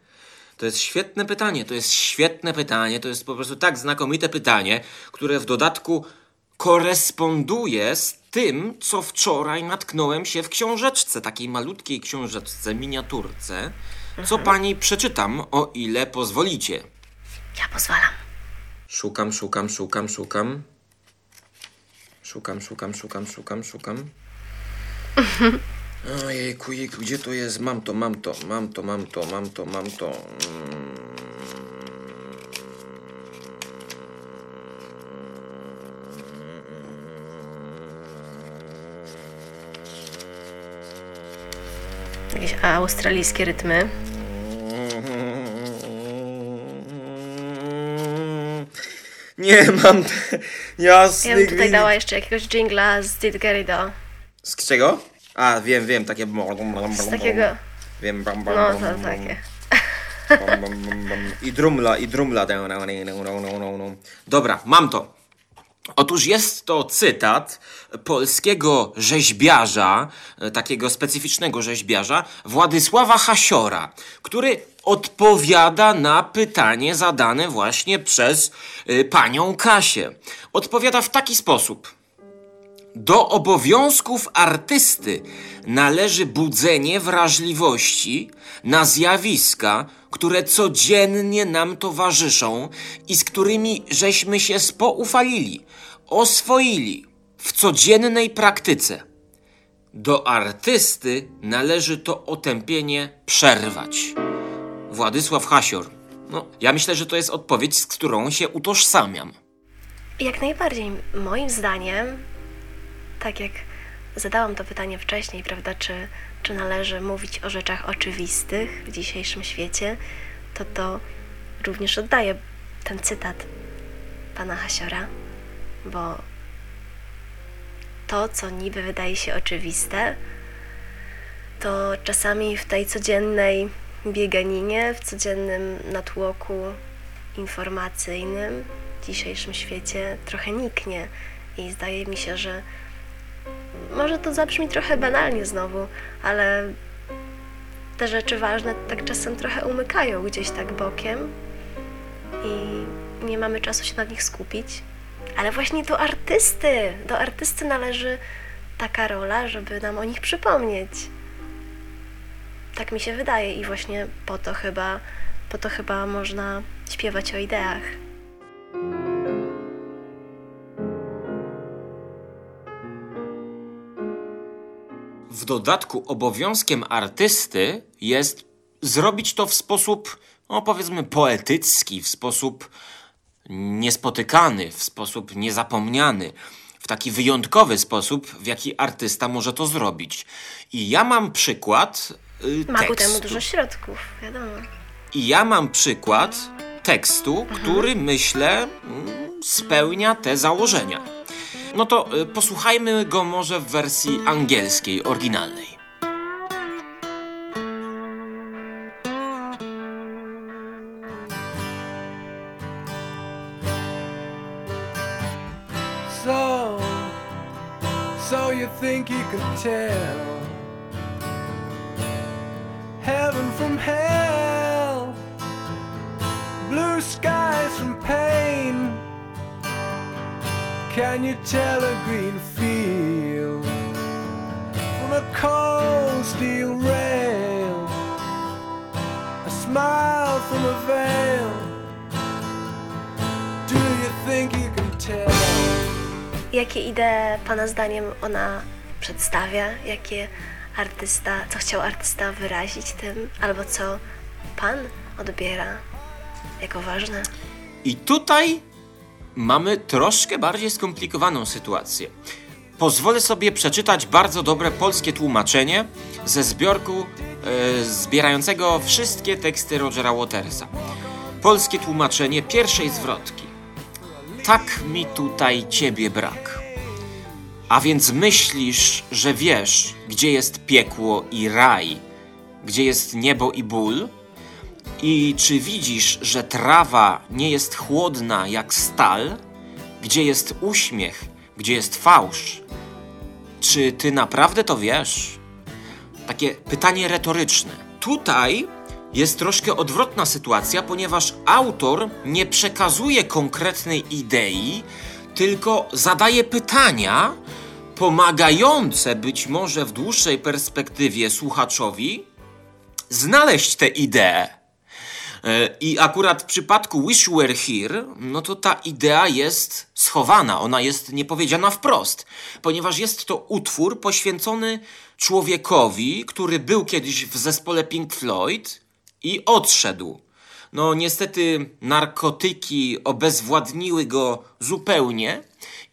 [SPEAKER 4] To jest świetne pytanie. To jest świetne pytanie. To jest po prostu tak znakomite pytanie, które w dodatku koresponduje z tym, co wczoraj natknąłem się w książeczce, takiej malutkiej książeczce, miniaturce, co pani przeczytam, o ile pozwolicie.
[SPEAKER 3] Ja pozwalam.
[SPEAKER 4] Szukam, szukam, szukam, szukam. Szukam, szukam, szukam, szukam, szukam. Ojejku, jejku, gdzie to jest? Mam to, mam to, mam to, mam to, mam to, mam to.
[SPEAKER 3] Jakieś australijskie rytmy.
[SPEAKER 4] Nie mam te
[SPEAKER 3] Ja bym tutaj dała jeszcze jakiegoś jingla z Didgerido.
[SPEAKER 4] Z czego? A, wiem, wiem, takie...
[SPEAKER 3] Z takiego...
[SPEAKER 4] Wiem, bam, bam,
[SPEAKER 3] No, to takie.
[SPEAKER 4] I drumla, i drumla. Dobra, mam to. Otóż jest to cytat polskiego rzeźbiarza, e, takiego specyficznego rzeźbiarza, Władysława Hasiora, który odpowiada na pytanie zadane właśnie przez y, panią Kasię. Odpowiada w taki sposób. Do obowiązków artysty należy budzenie wrażliwości na zjawiska, które codziennie nam towarzyszą i z którymi żeśmy się spoufalili, oswoili w codziennej praktyce. Do artysty należy to otępienie przerwać. Władysław Hasior. No, ja myślę, że to jest odpowiedź, z którą się utożsamiam.
[SPEAKER 3] Jak najbardziej, moim zdaniem, tak jak zadałam to pytanie wcześniej, prawda, czy, czy należy mówić o rzeczach oczywistych w dzisiejszym świecie, to to również oddaję ten cytat pana Hasiora, bo to, co niby wydaje się oczywiste, to czasami w tej codziennej bieganinie, w codziennym natłoku informacyjnym w dzisiejszym świecie trochę niknie i zdaje mi się, że może to zabrzmi trochę banalnie znowu, ale te rzeczy ważne tak czasem trochę umykają gdzieś tak bokiem i nie mamy czasu się na nich skupić. Ale właśnie do artysty, do artysty należy taka rola, żeby nam o nich przypomnieć. Tak mi się wydaje i właśnie po to chyba, po to chyba można śpiewać o ideach.
[SPEAKER 4] W dodatku obowiązkiem artysty jest zrobić to w sposób, no powiedzmy, poetycki, w sposób niespotykany, w sposób niezapomniany, w taki wyjątkowy sposób, w jaki artysta może to zrobić. I ja mam przykład y,
[SPEAKER 3] Ma ku temu dużo środków, wiadomo.
[SPEAKER 4] I ja mam przykład tekstu, który myślę mm, spełnia te założenia. No to y, posłuchajmy go może w wersji angielskiej, oryginalnej.
[SPEAKER 10] So, so you think you can tell heaven from hell, blue skies from pain? Can you tell a green field from a cold steel rail? A smile from a veil. Do you think you can tell?
[SPEAKER 3] Jakie idee Pana zdaniem ona przedstawia? Jakie artysta, co chciał artysta wyrazić tym? Albo co Pan odbiera jako ważne?
[SPEAKER 4] I tutaj mamy troszkę bardziej skomplikowaną sytuację. Pozwolę sobie przeczytać bardzo dobre polskie tłumaczenie ze zbiorku e, zbierającego wszystkie teksty Rogera Watersa. Polskie tłumaczenie pierwszej zwrotki. Tak mi tutaj ciebie brak. A więc myślisz, że wiesz, gdzie jest piekło i raj, gdzie jest niebo i ból? I czy widzisz, że trawa nie jest chłodna jak stal? Gdzie jest uśmiech, gdzie jest fałsz? Czy ty naprawdę to wiesz? Takie pytanie retoryczne. Tutaj jest troszkę odwrotna sytuacja, ponieważ autor nie przekazuje konkretnej idei, tylko zadaje pytania pomagające być może w dłuższej perspektywie słuchaczowi znaleźć tę ideę. E, I akurat w przypadku Wish Were Here, no to ta idea jest schowana, ona jest niepowiedziana wprost, ponieważ jest to utwór poświęcony człowiekowi, który był kiedyś w zespole Pink Floyd i odszedł. No niestety narkotyki obezwładniły go zupełnie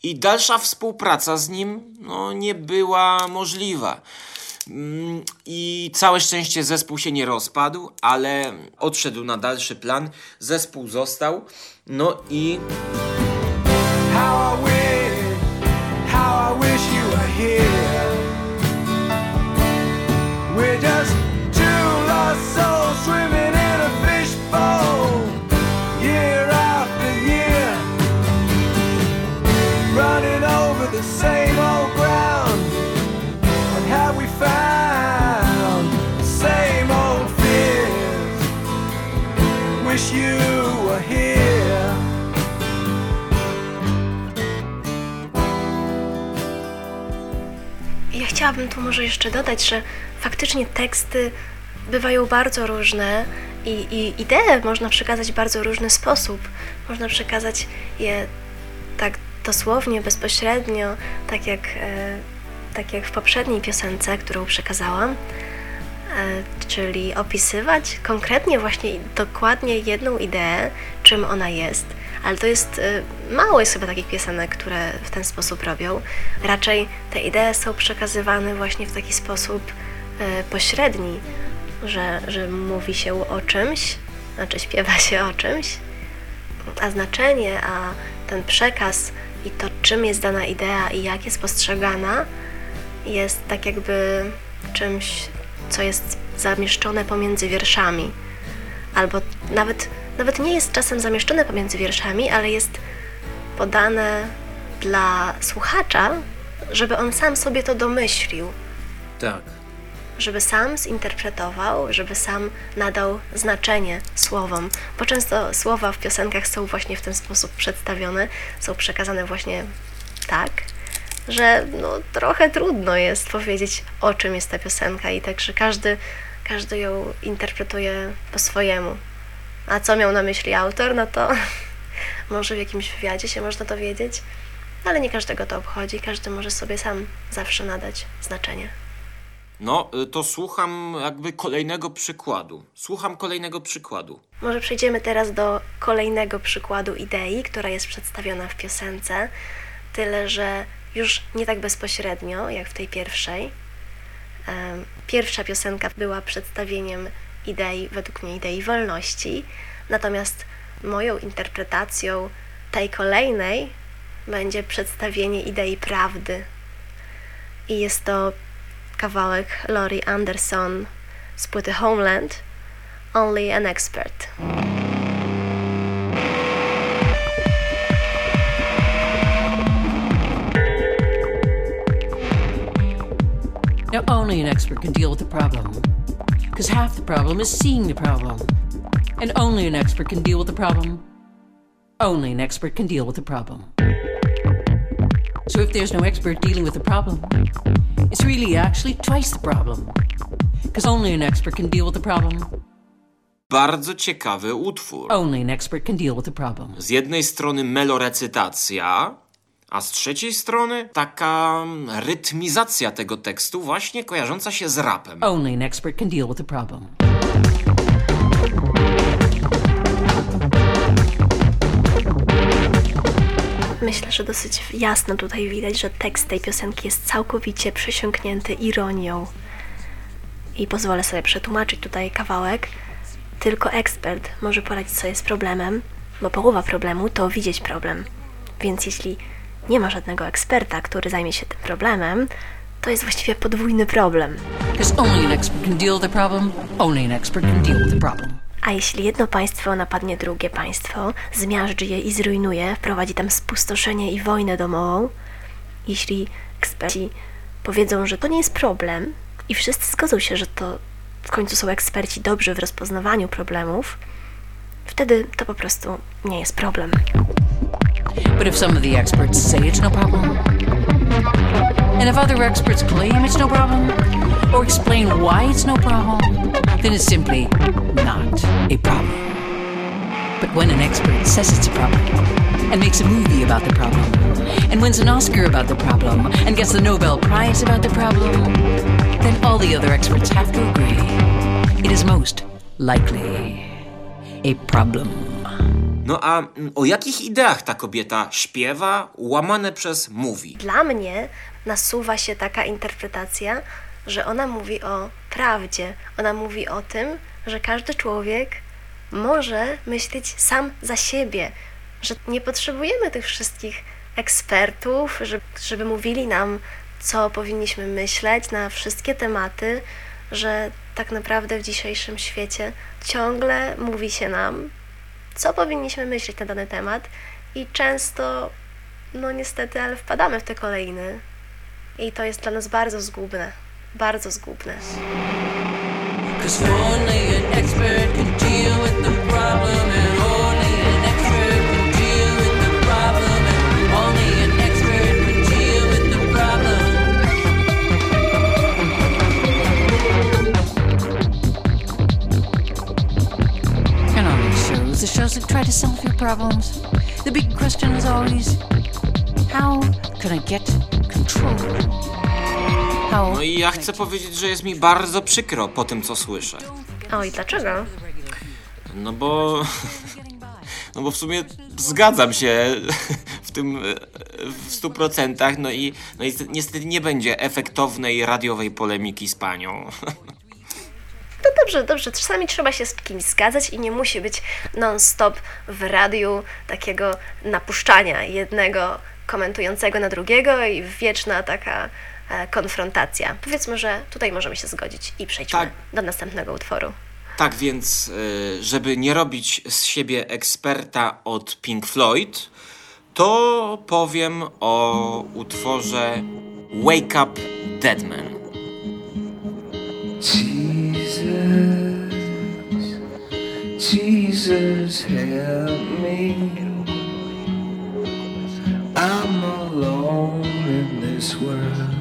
[SPEAKER 4] i dalsza współpraca z nim no, nie była możliwa. Mm, I całe szczęście zespół się nie rozpadł, ale odszedł na dalszy plan. Zespół został. No i
[SPEAKER 3] chciałabym tu może jeszcze dodać, że faktycznie teksty bywają bardzo różne i, i idee można przekazać w bardzo różny sposób. Można przekazać je tak dosłownie, bezpośrednio, tak jak, e, tak jak w poprzedniej piosence, którą przekazałam, e, czyli opisywać konkretnie właśnie dokładnie jedną ideę, czym ona jest. Ale to jest e, mało jest chyba takich piosenek, które w ten sposób robią. Raczej te idee są przekazywane właśnie w taki sposób e, pośredni, że, że mówi się o czymś, znaczy śpiewa się o czymś, a znaczenie, a ten przekaz i to, czym jest dana idea i jak jest postrzegana, jest tak jakby czymś, co jest zamieszczone pomiędzy wierszami. Albo nawet, nawet nie jest czasem zamieszczone pomiędzy wierszami, ale jest podane dla słuchacza, żeby on sam sobie to domyślił.
[SPEAKER 2] Tak.
[SPEAKER 3] żeby sam zinterpretował, żeby sam nadał znaczenie słowom, bo często słowa w piosenkach są właśnie w ten sposób przedstawione, są przekazane właśnie tak, że no, trochę trudno jest powiedzieć, o czym jest ta piosenka i także każdy, każdy ją interpretuje po swojemu. A co miał na myśli autor, no to może w jakimś wywiadzie się można dowiedzieć, ale nie każdego to obchodzi, każdy może sobie sam zawsze nadać znaczenie.
[SPEAKER 4] No, y, to słucham jakby kolejnego przykładu. Słucham kolejnego przykładu.
[SPEAKER 3] Może przejdziemy teraz do kolejnego przykładu idei, która jest przedstawiona w piosence, tyle że już nie tak bezpośrednio jak w tej pierwszej. Pierwsza piosenka była przedstawieniem idei, według mnie idei wolności, natomiast moją interpretacją tej kolejnej będzie przedstawienie idei prawdy. I jest to kawałek Lori Anderson z płyty Homeland, Only an Expert.
[SPEAKER 11] Now, only an expert can deal with the problem. Because half the problem is seeing the problem. And only an expert can deal with the problem. Only an expert can deal with the problem. So if there's no expert dealing with the problem, it's really actually twice the problem. Because only an expert can deal with the problem.
[SPEAKER 4] Bardzo ciekawy utwór.
[SPEAKER 11] Only an expert can deal with the problem.
[SPEAKER 4] Z jednej strony melorecytacja, a z trzeciej strony taka rytmizacja tego tekstu, właśnie kojarząca się z rapem.
[SPEAKER 11] Only an expert can deal with the problem.
[SPEAKER 3] Myślę, że dosyć jasno tutaj widać, że tekst tej piosenki jest całkowicie przesiąknięty ironią. I pozwolę sobie przetłumaczyć tutaj kawałek. Tylko ekspert może poradzić sobie z problemem, bo połowa problemu to widzieć problem. Więc jeśli nie ma żadnego eksperta, który zajmie się tym problemem, to jest właściwie podwójny problem. A jeśli jedno państwo napadnie drugie państwo, zmiażdży je i zrujnuje, wprowadzi tam spustoszenie i wojnę domową, jeśli eksperci powiedzą, że to nie jest problem i wszyscy zgodzą się, że to w końcu są eksperci dobrzy w rozpoznawaniu problemów, wtedy to po prostu nie jest problem.
[SPEAKER 11] But if some of the experts say it's no problem, and if other experts claim it's no problem, or explain why it's no problem, then it's simply not a problem. But when an expert says it's a problem, and makes a movie about the problem, and wins an Oscar about the problem, and gets the Nobel Prize about the problem, then all the other experts have to agree it is most likely a problem.
[SPEAKER 4] No a mm, o jakich ideach ta kobieta śpiewa, łamane przez mówi?
[SPEAKER 3] Dla mnie nasuwa się taka interpretacja, że ona mówi o prawdzie. Ona mówi o tym, że każdy człowiek może myśleć sam za siebie, że nie potrzebujemy tych wszystkich ekspertów, żeby, żeby mówili nam, co powinniśmy myśleć na wszystkie tematy, że tak naprawdę w dzisiejszym świecie ciągle mówi się nam, co powinniśmy myśleć na dany temat i często, no niestety, ale wpadamy w te kolejny i to jest dla nas bardzo zgubne, bardzo zgubne.
[SPEAKER 11] Cause only an expert can deal with the problem, shows, that try to solve your problems, the big question is always, how can I get control? How
[SPEAKER 4] No i ja chcę powiedzieć, że jest mi bardzo przykro po tym, co słyszę.
[SPEAKER 3] Oj, dlaczego?
[SPEAKER 4] No bo. No bo w sumie zgadzam się w tym w stu procentach, no i, no i niestety nie będzie efektownej radiowej polemiki z panią.
[SPEAKER 3] No dobrze, dobrze, czasami trzeba się z kimś zgadzać i nie musi być non-stop w radiu takiego napuszczania jednego komentującego na drugiego i wieczna taka e, konfrontacja. Powiedzmy, że tutaj możemy się zgodzić i przejdźmy
[SPEAKER 4] Tak.
[SPEAKER 3] do następnego utworu.
[SPEAKER 4] Tak więc, e, żeby nie robić z siebie eksperta od Pink Floyd, to powiem o utworze Wake Up Dead Man.
[SPEAKER 10] Jesus, Jesus, help me. I'm alone in this world,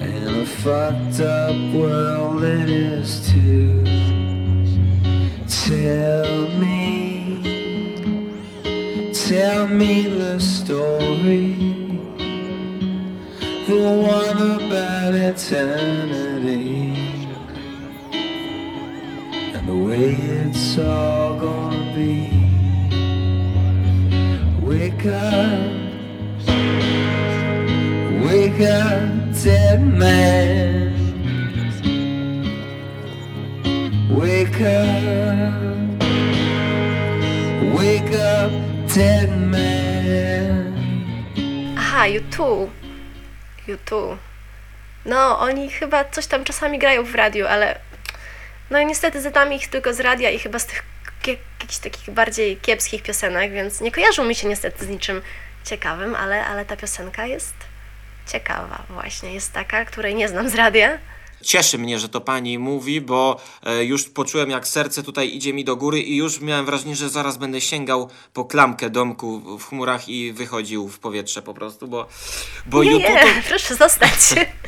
[SPEAKER 10] and a fucked up world it is too. Tell me, tell me the story, the one about eternity, all gonna be. Wake up, wake up, dead man. Wake up, wake up, dead man.
[SPEAKER 3] Aha, YouTube. YouTube. No, oni chyba coś tam czasami grają w radiu, ale no i niestety znam ich tylko z radia i chyba z tych jakichś takich bardziej kiepskich piosenek, więc nie kojarzą mi się niestety z niczym ciekawym, ale, ale ta piosenka jest ciekawa właśnie. Jest taka, której nie znam z radia.
[SPEAKER 4] Cieszy mnie, że to pani mówi, bo e, już poczułem, jak serce tutaj idzie mi do góry i już miałem wrażenie, że zaraz będę sięgał po klamkę domku w chmurach i wychodził w powietrze po prostu, bo, bo
[SPEAKER 3] nie,
[SPEAKER 4] YouTube...
[SPEAKER 3] nie, proszę zostać.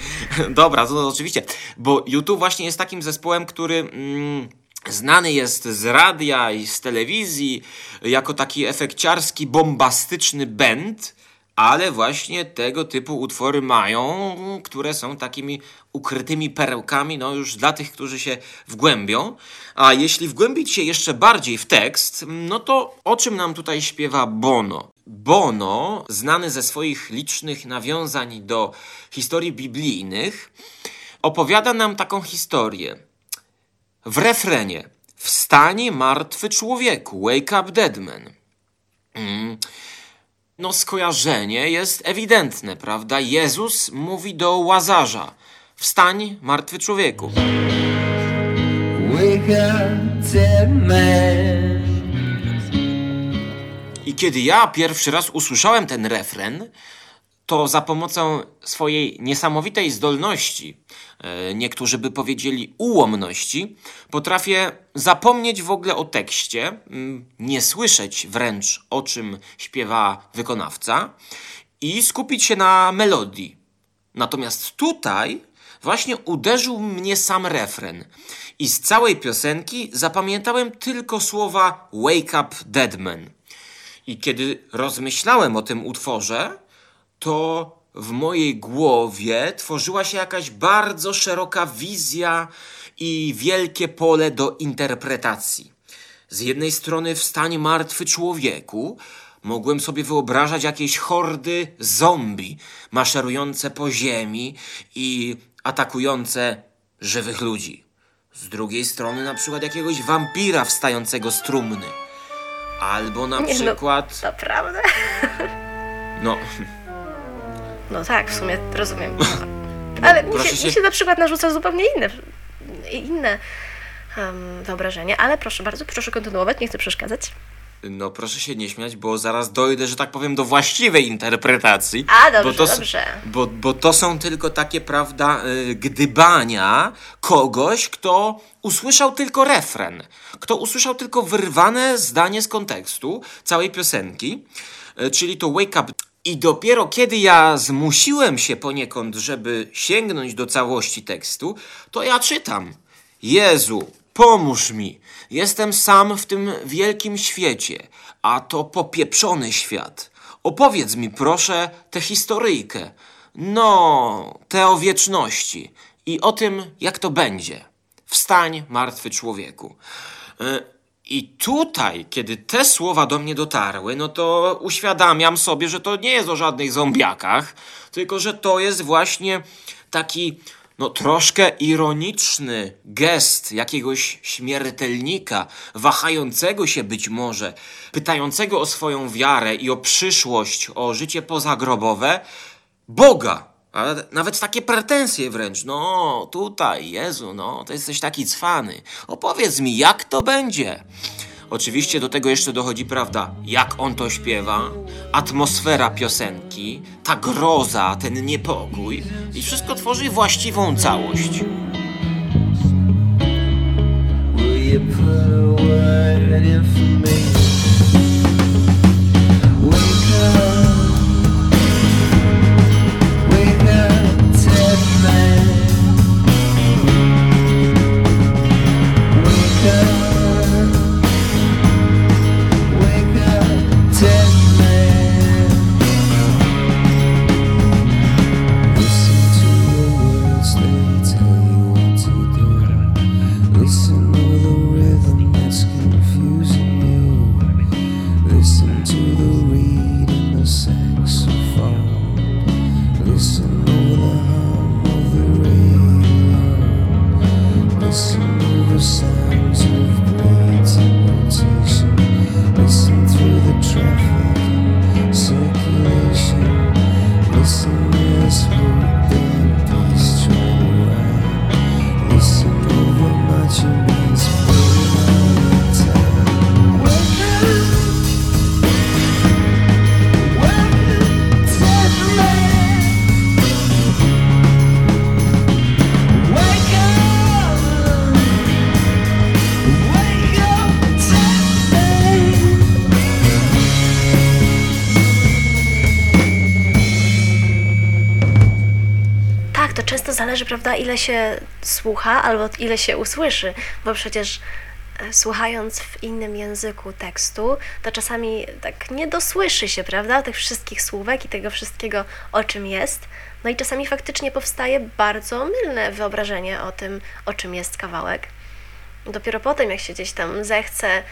[SPEAKER 4] Dobra, to, to oczywiście, bo YouTube właśnie jest takim zespołem, który mm, znany jest z radia i z telewizji jako taki efekciarski, bombastyczny band, ale właśnie tego typu utwory mają, które są takimi ukrytymi perełkami, no już dla tych, którzy się wgłębią. A jeśli wgłębić się jeszcze bardziej w tekst, no to o czym nam tutaj śpiewa Bono? Bono, znany ze swoich licznych nawiązań do historii biblijnych, opowiada nam taką historię. W refrenie Wstanie martwy człowieku, wake up dead man. Mm. No skojarzenie jest ewidentne, prawda? Jezus mówi do Łazarza Wstań martwy człowieku. I kiedy ja pierwszy raz usłyszałem ten refren, to za pomocą swojej niesamowitej zdolności, e, niektórzy by powiedzieli ułomności, potrafię zapomnieć w ogóle o tekście, mm, nie słyszeć wręcz o czym śpiewa wykonawca i skupić się na melodii. Natomiast tutaj właśnie uderzył mnie sam refren. I z całej piosenki zapamiętałem tylko słowa Wake up, dead man. I kiedy rozmyślałem o tym utworze, to w mojej głowie tworzyła się jakaś bardzo szeroka wizja i wielkie pole do interpretacji. Z jednej strony wstań martwy człowieku, mogłem sobie wyobrażać jakieś hordy zombie maszerujące po ziemi i atakujące żywych ludzi. Z drugiej strony na przykład jakiegoś wampira wstającego z trumny. Albo na
[SPEAKER 3] Nie, no,
[SPEAKER 4] przykład...
[SPEAKER 3] Naprawdę?
[SPEAKER 4] No,
[SPEAKER 3] No tak, w sumie rozumiem. Ale mi się,
[SPEAKER 4] się-
[SPEAKER 3] mi się na przykład narzuca zupełnie inne, inne um, wyobrażenie, ale proszę bardzo, proszę kontynuować, nie chcę przeszkadzać.
[SPEAKER 4] No proszę się nie śmiać, bo zaraz dojdę, że tak powiem, do właściwej interpretacji.
[SPEAKER 3] A, dobrze,
[SPEAKER 4] bo to,
[SPEAKER 3] dobrze.
[SPEAKER 4] Bo, bo to są tylko takie, prawda, y, gdybania kogoś, kto usłyszał tylko refren, kto usłyszał tylko wyrwane zdanie z kontekstu całej piosenki, y, czyli to wake up. I dopiero kiedy ja zmusiłem się poniekąd, żeby sięgnąć do całości tekstu, to ja czytam. Jezu, pomóż mi. Jestem sam w tym wielkim świecie, a to popieprzony świat. Opowiedz mi proszę tę historyjkę. No, tę o wieczności i o tym, jak to będzie. Wstań, martwy człowieku. Y, I tutaj, kiedy te słowa do mnie dotarły, no to uświadamiam sobie, że to nie jest o żadnych zombiakach, tylko że to jest właśnie taki no troszkę ironiczny gest jakiegoś śmiertelnika, wahającego się być może, pytającego o swoją wiarę i o przyszłość, o życie pozagrobowe, Boga. A nawet takie pretensje wręcz. No, tutaj, Jezu, no, to jesteś taki cwany. Opowiedz mi, jak to będzie? Oczywiście do tego jeszcze dochodzi prawda, jak on to śpiewa, atmosfera piosenki, ta groza, ten niepokój i wszystko tworzy właściwą całość.
[SPEAKER 10] Will you put a word in for me?
[SPEAKER 3] Prawda, ile się słucha albo ile się usłyszy, bo przecież e, słuchając w innym języku tekstu, to czasami tak nie dosłyszy się, prawda, tych wszystkich słówek i tego wszystkiego, o czym jest. No i czasami faktycznie powstaje bardzo mylne wyobrażenie o tym, o czym jest kawałek. Dopiero potem, jak się gdzieś tam zechce e,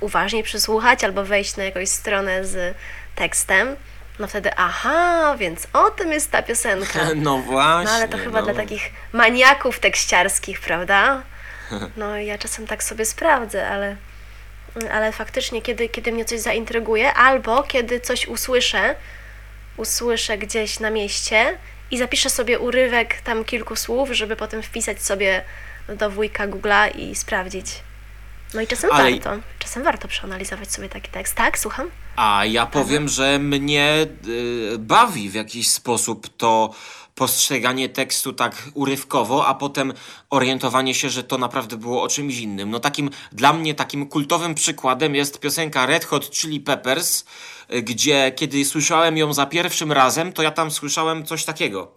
[SPEAKER 3] uważniej przysłuchać albo wejść na jakąś stronę z tekstem, no wtedy, aha, więc o tym jest ta piosenka.
[SPEAKER 4] No właśnie.
[SPEAKER 3] No ale to chyba
[SPEAKER 4] no.
[SPEAKER 3] dla takich maniaków tekściarskich, prawda? No ja czasem tak sobie sprawdzę, ale, ale faktycznie kiedy, kiedy mnie coś zaintryguje, albo kiedy coś usłyszę, usłyszę gdzieś na mieście i zapiszę sobie urywek tam kilku słów, żeby potem wpisać sobie do wujka Google'a i sprawdzić. No i czasem
[SPEAKER 4] Ale-
[SPEAKER 3] warto, czasem warto przeanalizować sobie taki tekst. Tak, słucham?
[SPEAKER 4] A ja powiem, że mnie y, bawi w jakiś sposób to postrzeganie tekstu tak urywkowo, a potem orientowanie się, że to naprawdę było o czymś innym. No takim, dla mnie takim kultowym przykładem jest piosenka Red Hot Chili Peppers, y, gdzie kiedy słyszałem ją za pierwszym razem, to ja tam słyszałem coś takiego.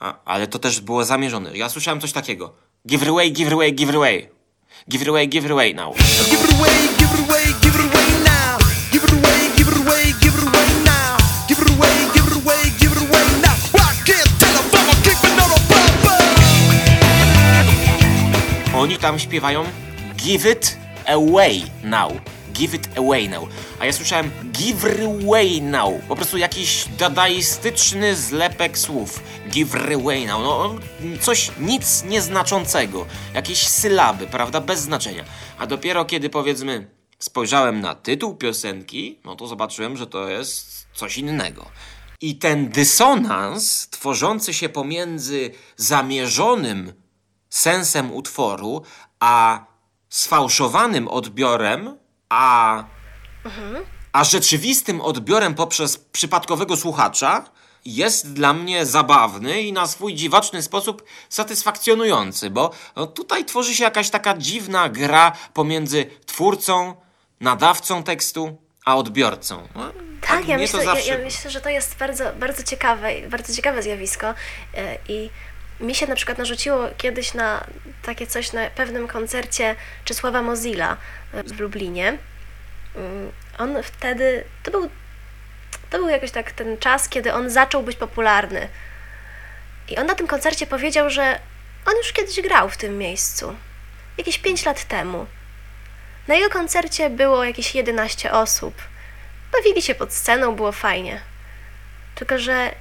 [SPEAKER 4] A, ale to też było zamierzone. Ja słyszałem coś takiego. Give it away, give it away, give it away. Give it away, give it away now.
[SPEAKER 8] Give it away, give it away, give it away now. Give it away,
[SPEAKER 4] Oni tam śpiewają Give it away now. Give it away now. A ja słyszałem Give away now. Po prostu jakiś dadaistyczny zlepek słów. Give away now. No, coś nic nieznaczącego. Jakieś sylaby, prawda? Bez znaczenia. A dopiero kiedy powiedzmy spojrzałem na tytuł piosenki, no to zobaczyłem, że to jest coś innego. I ten dysonans tworzący się pomiędzy zamierzonym sensem utworu, a sfałszowanym odbiorem, a, a rzeczywistym odbiorem poprzez przypadkowego słuchacza jest dla mnie zabawny i na swój dziwaczny sposób satysfakcjonujący, bo no, tutaj tworzy się jakaś taka dziwna gra pomiędzy twórcą, nadawcą tekstu, a odbiorcą. No,
[SPEAKER 3] Tak, ja
[SPEAKER 4] mnie to
[SPEAKER 3] myślę, ja,
[SPEAKER 4] zawsze-
[SPEAKER 3] ja myślę, że to jest bardzo, bardzo ciekawe, bardzo ciekawe zjawisko e, i mi się na przykład narzuciło kiedyś na takie coś na pewnym koncercie Czesława Mozilla e, w Lublinie. Mm, On wtedy, to był, to był jakoś tak ten czas, kiedy on zaczął być popularny. I on na tym koncercie powiedział, że on już kiedyś grał w tym miejscu. Jakieś 5 lat temu. Na jego koncercie było jakieś 11 osób. Bawili się pod sceną, było fajnie. Tylko, że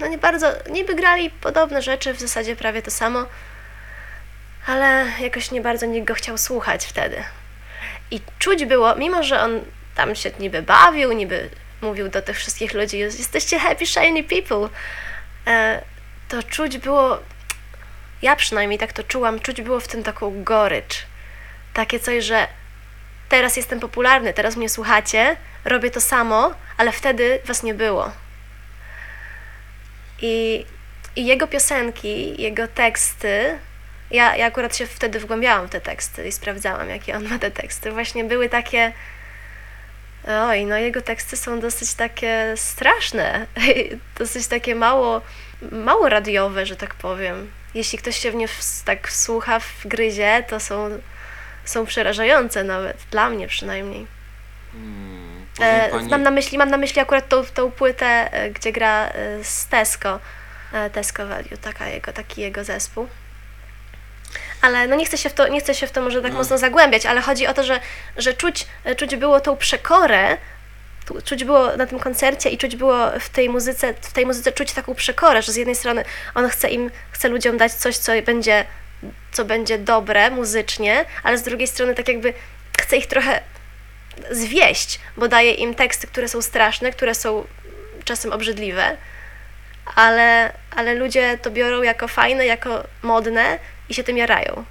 [SPEAKER 3] no nie bardzo, niby grali podobne rzeczy, w zasadzie prawie to samo, ale jakoś nie bardzo nikt go chciał słuchać wtedy. I czuć było, mimo że on tam się niby bawił, niby mówił do tych wszystkich ludzi, jesteście happy, shiny people, e, to czuć było, ja przynajmniej tak to czułam, czuć było w tym taką gorycz. Takie coś, że teraz jestem popularny, teraz mnie słuchacie, robię to samo, ale wtedy was nie było. I, i jego piosenki, jego teksty Ja, ja akurat się wtedy wgłębiałam w te teksty i sprawdzałam, jakie on ma te teksty. Właśnie były takie. Oj, no jego teksty są dosyć takie straszne, dosyć takie mało, mało radiowe, że tak powiem. Jeśli ktoś się w nie w, tak wsłucha, wgryzie, to są, są przerażające nawet, dla mnie przynajmniej.
[SPEAKER 4] Powiem
[SPEAKER 3] E,
[SPEAKER 4] pani-
[SPEAKER 3] mam, na myśli, mam na myśli akurat tą, tą płytę, e, gdzie gra e, z Tesco, e, Tesco Value, taka jego, taki jego zespół. Ale no nie chcę się w to, nie chcę się w to może tak
[SPEAKER 4] No.
[SPEAKER 3] mocno zagłębiać, ale chodzi o to, że, że czuć, czuć było tą przekorę, czuć było na tym koncercie i czuć było w tej muzyce, w tej muzyce czuć taką przekorę, że z jednej strony on chce im, chce ludziom dać coś, co będzie, co będzie dobre muzycznie, ale z drugiej strony tak jakby chce ich trochę zwieść, bo daje im teksty, które są straszne, które są czasem obrzydliwe, ale, ale ludzie to biorą jako fajne, jako modne i się tym jarają.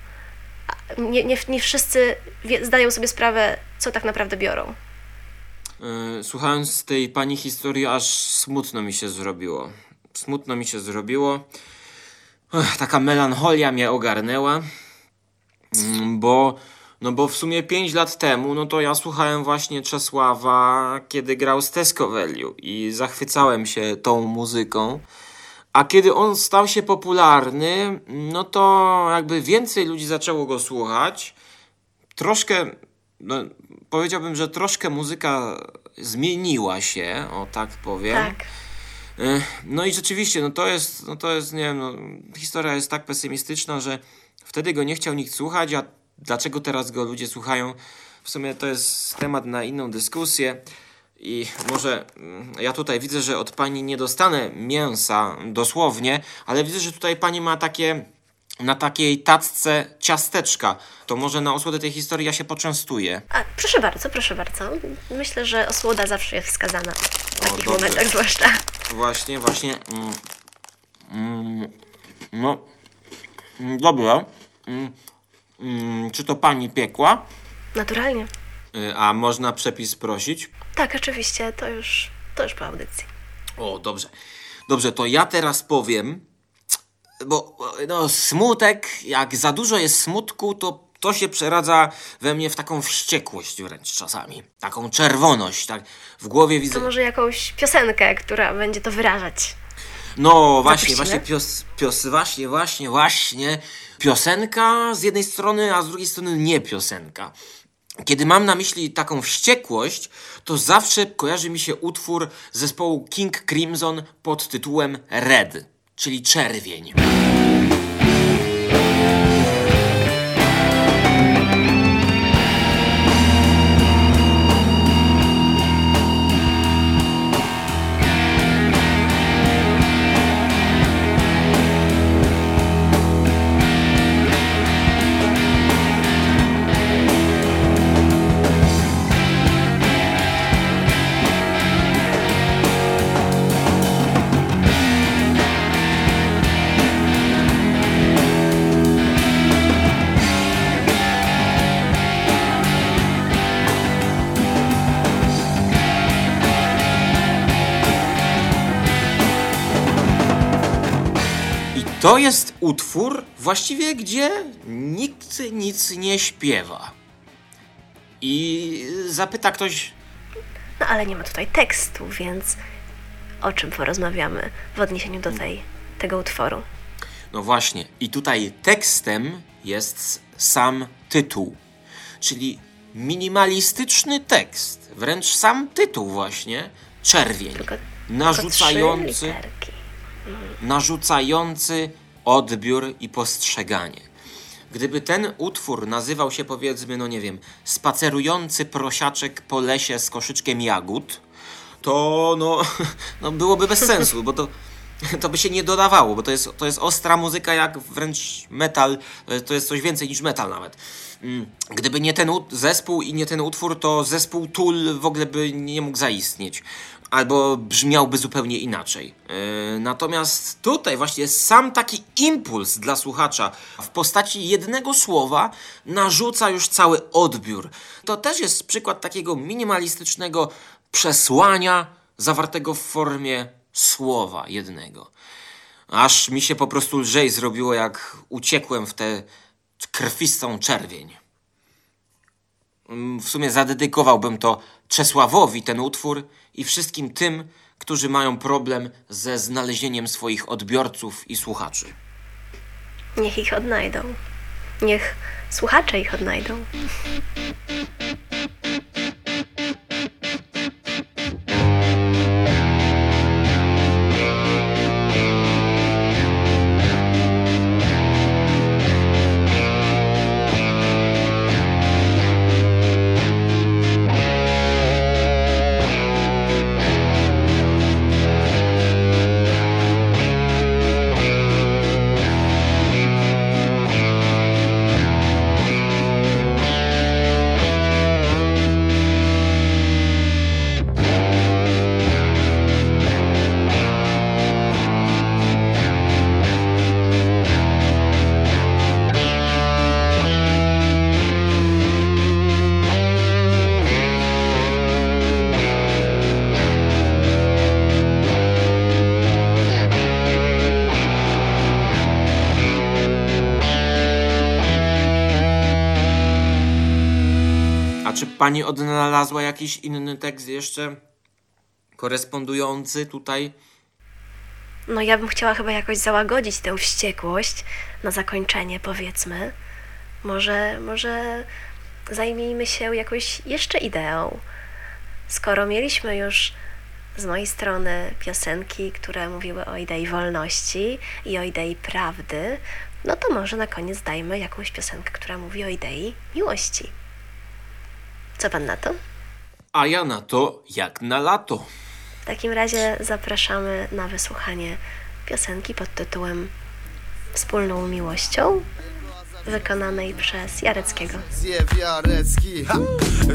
[SPEAKER 3] Nie, nie, nie wszyscy wie, zdają sobie sprawę, co tak naprawdę biorą.
[SPEAKER 4] E, Słuchając tej pani historii, aż smutno mi się zrobiło. Smutno mi się zrobiło. Ech, taka melancholia mnie ogarnęła, Mm, bo, no bo w sumie 5 lat temu, no to ja słuchałem właśnie Czesława, kiedy grał z Tesco Value i zachwycałem się tą muzyką. A kiedy on stał się popularny, no to jakby więcej ludzi zaczęło go słuchać. Troszkę, no, powiedziałbym, że troszkę muzyka zmieniła się, o tak powiem.
[SPEAKER 3] Tak.
[SPEAKER 4] No i rzeczywiście, no to jest, no to jest, nie wiem, no, historia jest tak pesymistyczna, że wtedy go nie chciał nikt słuchać, a dlaczego teraz go ludzie słuchają? W sumie to jest temat na inną dyskusję. I może mm, ja tutaj widzę, że od pani nie dostanę mięsa dosłownie, ale widzę, że tutaj pani ma takie na takiej tacce ciasteczka. To może na osłodę tej historii ja się poczęstuję.
[SPEAKER 3] A, proszę bardzo, proszę bardzo. Myślę, że osłoda zawsze jest wskazana w takich
[SPEAKER 4] dobrze.
[SPEAKER 3] momentach zwłaszcza.
[SPEAKER 4] Właśnie, właśnie. Mm, mm, no. Mm, Dobra. Mm, mm, czy to pani piekła?
[SPEAKER 3] Naturalnie.
[SPEAKER 4] Y, A można przepis prosić?
[SPEAKER 3] Tak, oczywiście, to już, to już po audycji.
[SPEAKER 4] O, dobrze. Dobrze, to ja teraz powiem, bo no, smutek, jak za dużo jest smutku, to to się przeradza we mnie w taką wściekłość wręcz czasami. Taką czerwoność, tak w głowie widzę.
[SPEAKER 3] To może jakąś piosenkę, która będzie to wyrażać.
[SPEAKER 4] No właśnie,
[SPEAKER 3] Zaprosimy?
[SPEAKER 4] właśnie, pios, pios, właśnie, właśnie, właśnie. Piosenka z jednej strony, a z drugiej strony nie piosenka. Kiedy mam na myśli taką wściekłość, to zawsze kojarzy mi się utwór zespołu King Crimson pod tytułem Red, czyli czerwień. To jest utwór właściwie, gdzie nikt nic nie śpiewa. I zapyta ktoś,
[SPEAKER 3] No ale nie ma tutaj tekstu, więc o czym porozmawiamy w odniesieniu do tej, tego utworu?
[SPEAKER 4] No właśnie, i tutaj tekstem jest sam tytuł, czyli minimalistyczny tekst, wręcz sam tytuł właśnie, czerwień,
[SPEAKER 3] Tylko
[SPEAKER 4] narzucający,
[SPEAKER 3] literki.
[SPEAKER 4] Narzucający odbiór i postrzeganie. Gdyby ten utwór nazywał się powiedzmy, no nie wiem, spacerujący prosiaczek po lesie z koszyczkiem jagód, to no, no byłoby bez sensu, bo to, to by się nie dodawało, bo to jest, to jest ostra muzyka jak wręcz metal, to jest coś więcej niż metal nawet. Mm, Gdyby nie ten zespół i nie ten utwór, to zespół Tool w ogóle by nie mógł zaistnieć. Albo brzmiałby zupełnie inaczej. Yy, natomiast tutaj właśnie jest sam taki impuls dla słuchacza w postaci jednego słowa narzuca już cały odbiór. To też jest przykład takiego minimalistycznego przesłania zawartego w formie słowa jednego. Aż mi się po prostu lżej zrobiło, jak uciekłem w tę krwistą czerwień. Mm, W sumie zadedykowałbym to Czesławowi, ten utwór, i wszystkim tym, którzy mają problem ze znalezieniem swoich odbiorców i słuchaczy.
[SPEAKER 3] Niech ich odnajdą. Niech słuchacze ich odnajdą.
[SPEAKER 4] Jakiś inny tekst jeszcze korespondujący tutaj?
[SPEAKER 3] No ja bym chciała chyba jakoś załagodzić tę wściekłość na zakończenie, powiedzmy. Może, może zajmijmy się jakąś jeszcze ideą. Skoro mieliśmy już z mojej strony piosenki, które mówiły o idei wolności i o idei prawdy, no to może na koniec dajmy jakąś piosenkę, która mówi o idei miłości. Co pan na to?
[SPEAKER 4] A ja na to jak na lato.
[SPEAKER 3] W takim razie zapraszamy na wysłuchanie piosenki pod tytułem Wspólną miłością, wykonanej przez Jareckiego.
[SPEAKER 12] Jarecki, ha!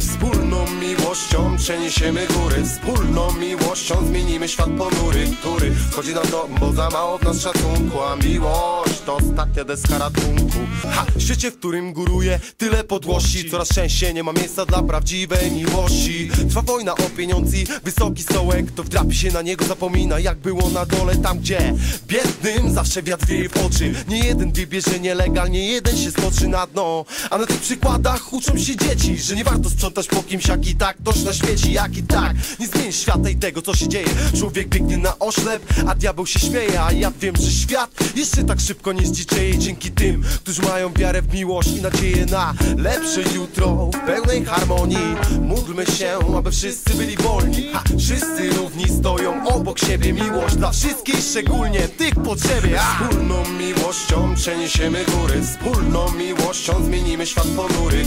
[SPEAKER 12] Wspólną miłością przeniesiemy góry Wspólną miłością zmienimy świat ponury Który wchodzi nam do, bo za mało w nas szacunku A miłość to ostatnia deska ratunku Ha! Świecie, w którym góruje tyle podłości Coraz częściej nie ma miejsca dla prawdziwej miłości Trwa wojna o pieniądz i wysoki stołek To wdrapi się na niego zapomina jak było na dole Tam gdzie biednym zawsze wiatr wieje w oczy Nie jeden wybierze nielegalnie, jeden się stoczy na dno. A na tych przykładach uczą się dzieci Że nie warto sprzątać po kimś jak i tak Dość na świeci jak i tak. Nie zmieni świata i tego co się dzieje. Człowiek biegnie na oślep, a diabeł się śmieje. A ja wiem, że świat jeszcze tak szybko nie zdziczeje. Dzięki tym, którzy mają wiarę w miłość i nadzieję na lepsze jutro W pełnej harmonii. Módlmy się, aby wszyscy byli wolni. Ha, Wszyscy równi stoją obok siebie. Miłość dla wszystkich, szczególnie tych potrzebie. Wspólną miłością przeniesiemy góry. Wspólną miłością zmienimy świat ponury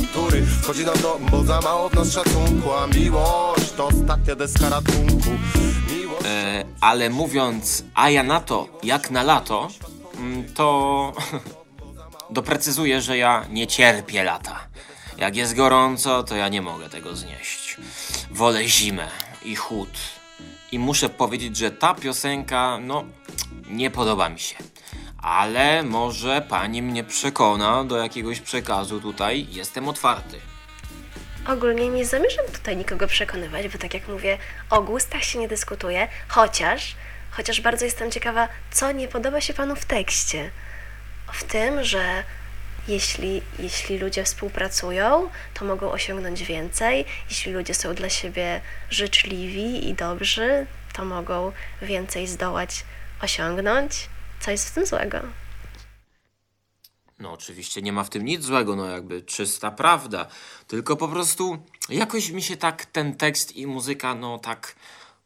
[SPEAKER 12] Który nam do, bo za mało w nas szacunku A miłość to ostatnia deska ratunku Miłość
[SPEAKER 4] E, ale mówiąc a ja na to jak na lato, mm, to doprecyzuję, że ja nie cierpię lata. Jak jest gorąco, to ja nie mogę tego znieść. Wolę zimę i chłód. I muszę powiedzieć, że ta piosenka, no, nie podoba mi się. Ale może pani mnie przekona do jakiegoś przekazu tutaj. Jestem otwarty.
[SPEAKER 3] Ogólnie nie zamierzam tutaj nikogo przekonywać, bo tak jak mówię, o gustach się nie dyskutuje, chociaż, chociaż bardzo jestem ciekawa, co nie podoba się panu w tekście. W tym, że jeśli, jeśli ludzie współpracują, to mogą osiągnąć więcej. Jeśli ludzie są dla siebie życzliwi i dobrzy, to mogą więcej zdołać osiągnąć. Co jest w tym złego?
[SPEAKER 4] No oczywiście nie ma w tym nic złego, no jakby czysta prawda. Tylko po prostu jakoś mi się tak ten tekst i muzyka, no tak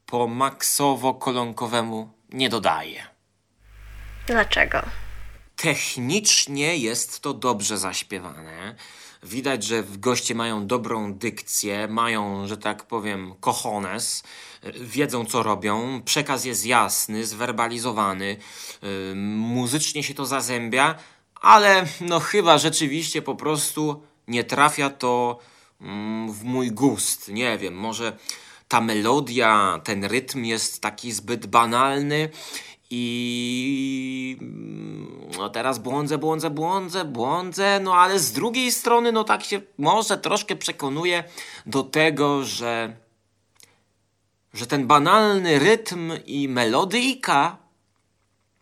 [SPEAKER 4] po maksowo-kolonkowemu nie dodaje.
[SPEAKER 3] Dlaczego?
[SPEAKER 4] Technicznie jest to dobrze zaśpiewane. Widać, że goście mają dobrą dykcję, mają, że tak powiem, cojones, y, wiedzą co robią, przekaz jest jasny, zwerbalizowany, y, muzycznie się to zazębia, ale no chyba rzeczywiście po prostu nie trafia to mm, w mój gust. Nie wiem, może ta melodia, ten rytm jest taki zbyt banalny i mm, no teraz błądzę, błądzę, błądzę, błądzę, no ale z drugiej strony no tak się może troszkę przekonuję do tego, że że ten banalny rytm i melodyjka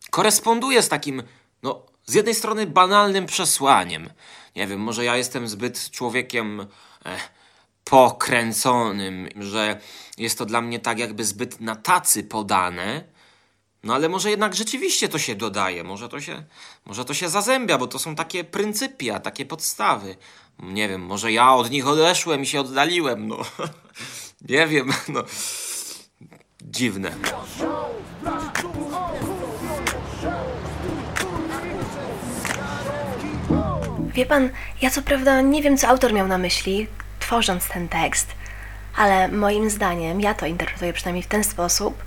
[SPEAKER 4] koresponduje z takim, no, z jednej strony banalnym przesłaniem. Nie wiem, może ja jestem zbyt człowiekiem e, pokręconym, że jest to dla mnie tak jakby zbyt na tacy podane. No ale może jednak rzeczywiście to się dodaje, może to się, może to się zazębia, bo to są takie pryncypia, takie podstawy. Nie wiem, może ja od nich odeszłem i się oddaliłem, no. Nie wiem, no. Dziwne.
[SPEAKER 3] Wie pan, ja co prawda nie wiem, co autor miał na myśli, tworząc ten tekst, ale moim zdaniem, ja to interpretuję przynajmniej w ten sposób,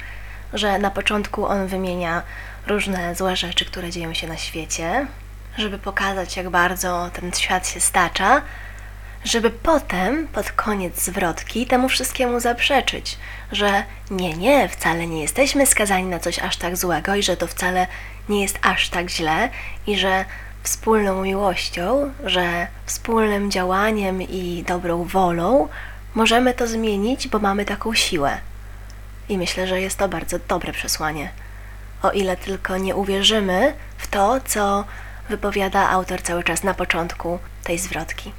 [SPEAKER 3] że na początku on wymienia różne złe rzeczy, które dzieją się na świecie, żeby pokazać, jak bardzo ten świat się stacza, żeby potem, pod koniec zwrotki, temu wszystkiemu zaprzeczyć, że nie, nie, wcale nie jesteśmy skazani na coś aż tak złego i że to wcale nie jest aż tak źle i że wspólną miłością, że wspólnym działaniem i dobrą wolą możemy to zmienić, bo mamy taką siłę. I myślę, że jest to bardzo dobre przesłanie. O ile tylko nie uwierzymy w to, co wypowiada autor cały czas na początku tej zwrotki.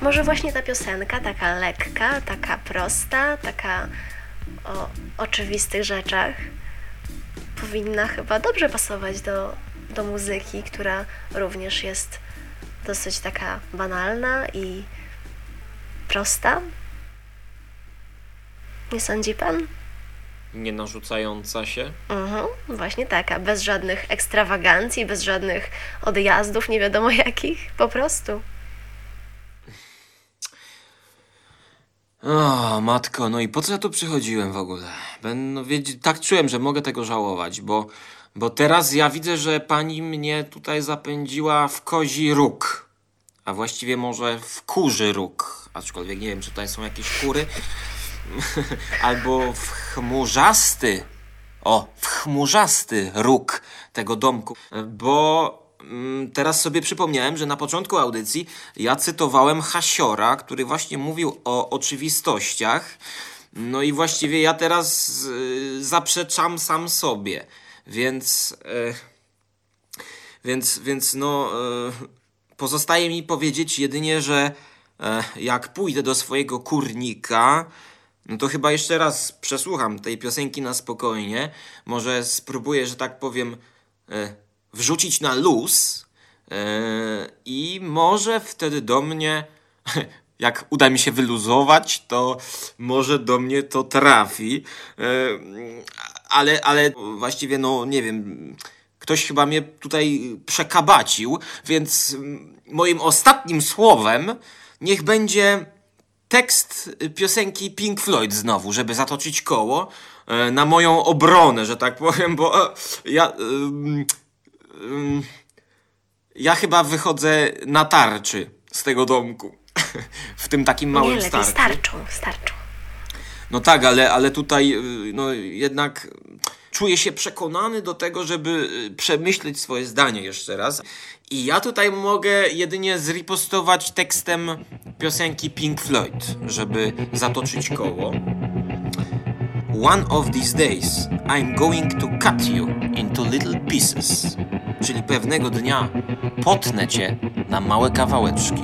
[SPEAKER 3] Może właśnie ta piosenka, taka lekka, taka prosta, taka o oczywistych rzeczach, powinna chyba dobrze pasować do, do muzyki, która również jest dosyć taka banalna i prosta. Nie sądzi pan?
[SPEAKER 4] Nie narzucająca się.
[SPEAKER 3] Mhm, właśnie taka, bez żadnych ekstrawagancji, bez żadnych odjazdów, nie wiadomo jakich, po prostu.
[SPEAKER 4] O, matko, no i po co ja tu przychodziłem w ogóle? Ben, no, wiedz, tak czułem, że mogę tego żałować, bo, bo teraz ja widzę, że pani mnie tutaj zapędziła w kozi róg. A właściwie może w kurzy róg. Aczkolwiek nie wiem, czy tutaj są jakieś kury. Albo w chmurzasty. O, w chmurzasty róg tego domku. Bo teraz sobie przypomniałem, że na początku audycji ja cytowałem Hasiora, który właśnie mówił o oczywistościach. No i właściwie ja teraz y, zaprzeczam sam sobie. Więc. y, więc, więc no. y, pozostaje mi powiedzieć jedynie, że e, jak pójdę do swojego kurnika, no to chyba jeszcze raz przesłucham tej piosenki na spokojnie. Może spróbuję, że tak powiem, e, wrzucić na luz e, i może wtedy do mnie, jak uda mi się wyluzować, to może do mnie to trafi. E, ale, ale właściwie, no nie wiem, ktoś chyba mnie tutaj przekabacił, więc moim ostatnim słowem niech będzie tekst piosenki Pink Floyd znowu, żeby zatoczyć koło e, na moją obronę, że tak powiem, bo ja. Ja chyba wychodzę na tarczy z tego domku. w tym takim małym
[SPEAKER 3] nie,
[SPEAKER 4] starciu.
[SPEAKER 3] starczą, starczą.
[SPEAKER 4] No tak, ale, ale tutaj y, no, jednak czuję się przekonany do tego, żeby y, przemyśleć swoje zdanie jeszcze raz. I ja tutaj mogę jedynie zripostować tekstem piosenki Pink Floyd, żeby zatoczyć koło. One of these days I'm going to cut you into little pieces. Czyli pewnego dnia potnę cię na małe kawałeczki.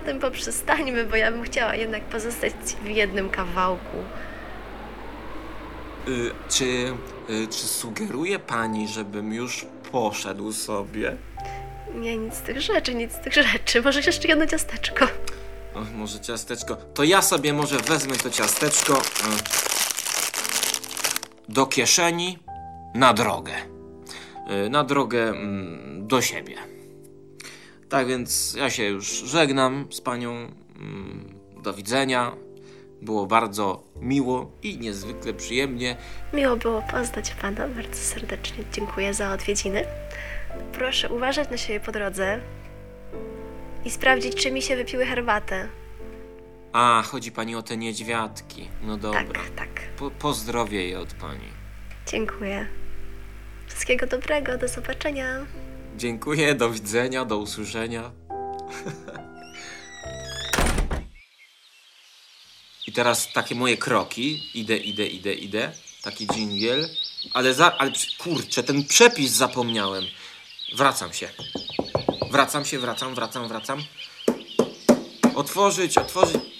[SPEAKER 3] Na tym poprzestańmy, bo ja bym chciała jednak pozostać w jednym kawałku.
[SPEAKER 4] Y, czy, y, czy sugeruje pani, żebym już poszedł sobie?
[SPEAKER 3] Nie, nic z tych rzeczy, nic z tych rzeczy. Może jeszcze jedno ciasteczko.
[SPEAKER 4] O, może ciasteczko. To ja sobie może wezmę to ciasteczko y, do kieszeni na drogę. Y, na drogę mm, do siebie. Tak więc ja się już żegnam z panią. Mm, Do widzenia. Było bardzo miło i niezwykle przyjemnie.
[SPEAKER 3] Miło było poznać Pana. Bardzo serdecznie dziękuję za odwiedziny. Proszę uważać na siebie po drodze i sprawdzić, czy mi się wypiły herbatę.
[SPEAKER 4] A, chodzi pani o te niedźwiadki. No dobra.
[SPEAKER 3] Tak, tak.
[SPEAKER 4] Po, pozdrowię je od pani.
[SPEAKER 3] Dziękuję. Wszystkiego dobrego, do zobaczenia.
[SPEAKER 4] Dziękuję, do widzenia, do usłyszenia. I teraz takie moje kroki. Idę, idę, idę, idę. Taki dżingiel. Ale za. Ale kurczę, ten przepis zapomniałem. Wracam się. Wracam się, wracam, wracam, wracam. Otworzyć, otworzyć.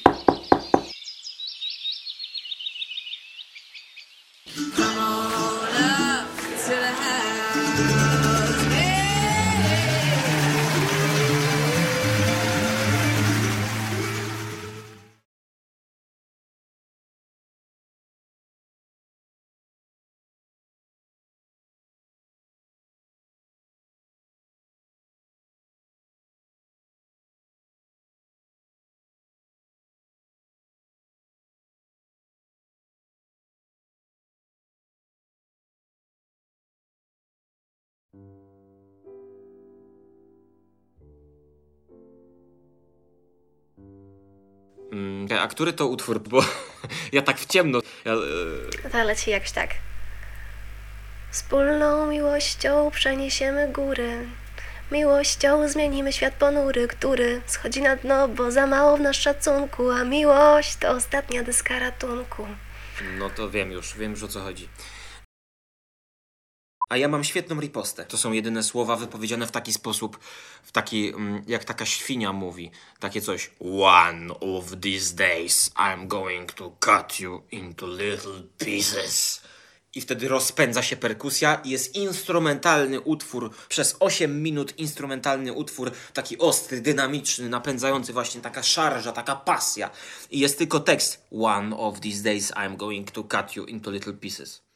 [SPEAKER 4] A który to utwór? Bo ja tak w ciemno. Ja, e,
[SPEAKER 3] To leci jakoś tak. Wspólną miłością przeniesiemy góry. Miłością zmienimy świat ponury, który schodzi na dno, bo za mało w nas szacunku, a miłość to ostatnia deska ratunku.
[SPEAKER 4] No to wiem już, wiem już o co chodzi. A ja mam świetną ripostę. To są jedyne słowa wypowiedziane w taki sposób, w taki, mm, jak taka świnia mówi. Takie coś. One of these days I'm going to cut you into little pieces. I wtedy rozpędza się perkusja i jest instrumentalny utwór, przez 8 minut instrumentalny utwór, taki ostry, dynamiczny, napędzający właśnie taka szarża, taka pasja. I jest tylko tekst One of these days I'm going to cut you into little pieces.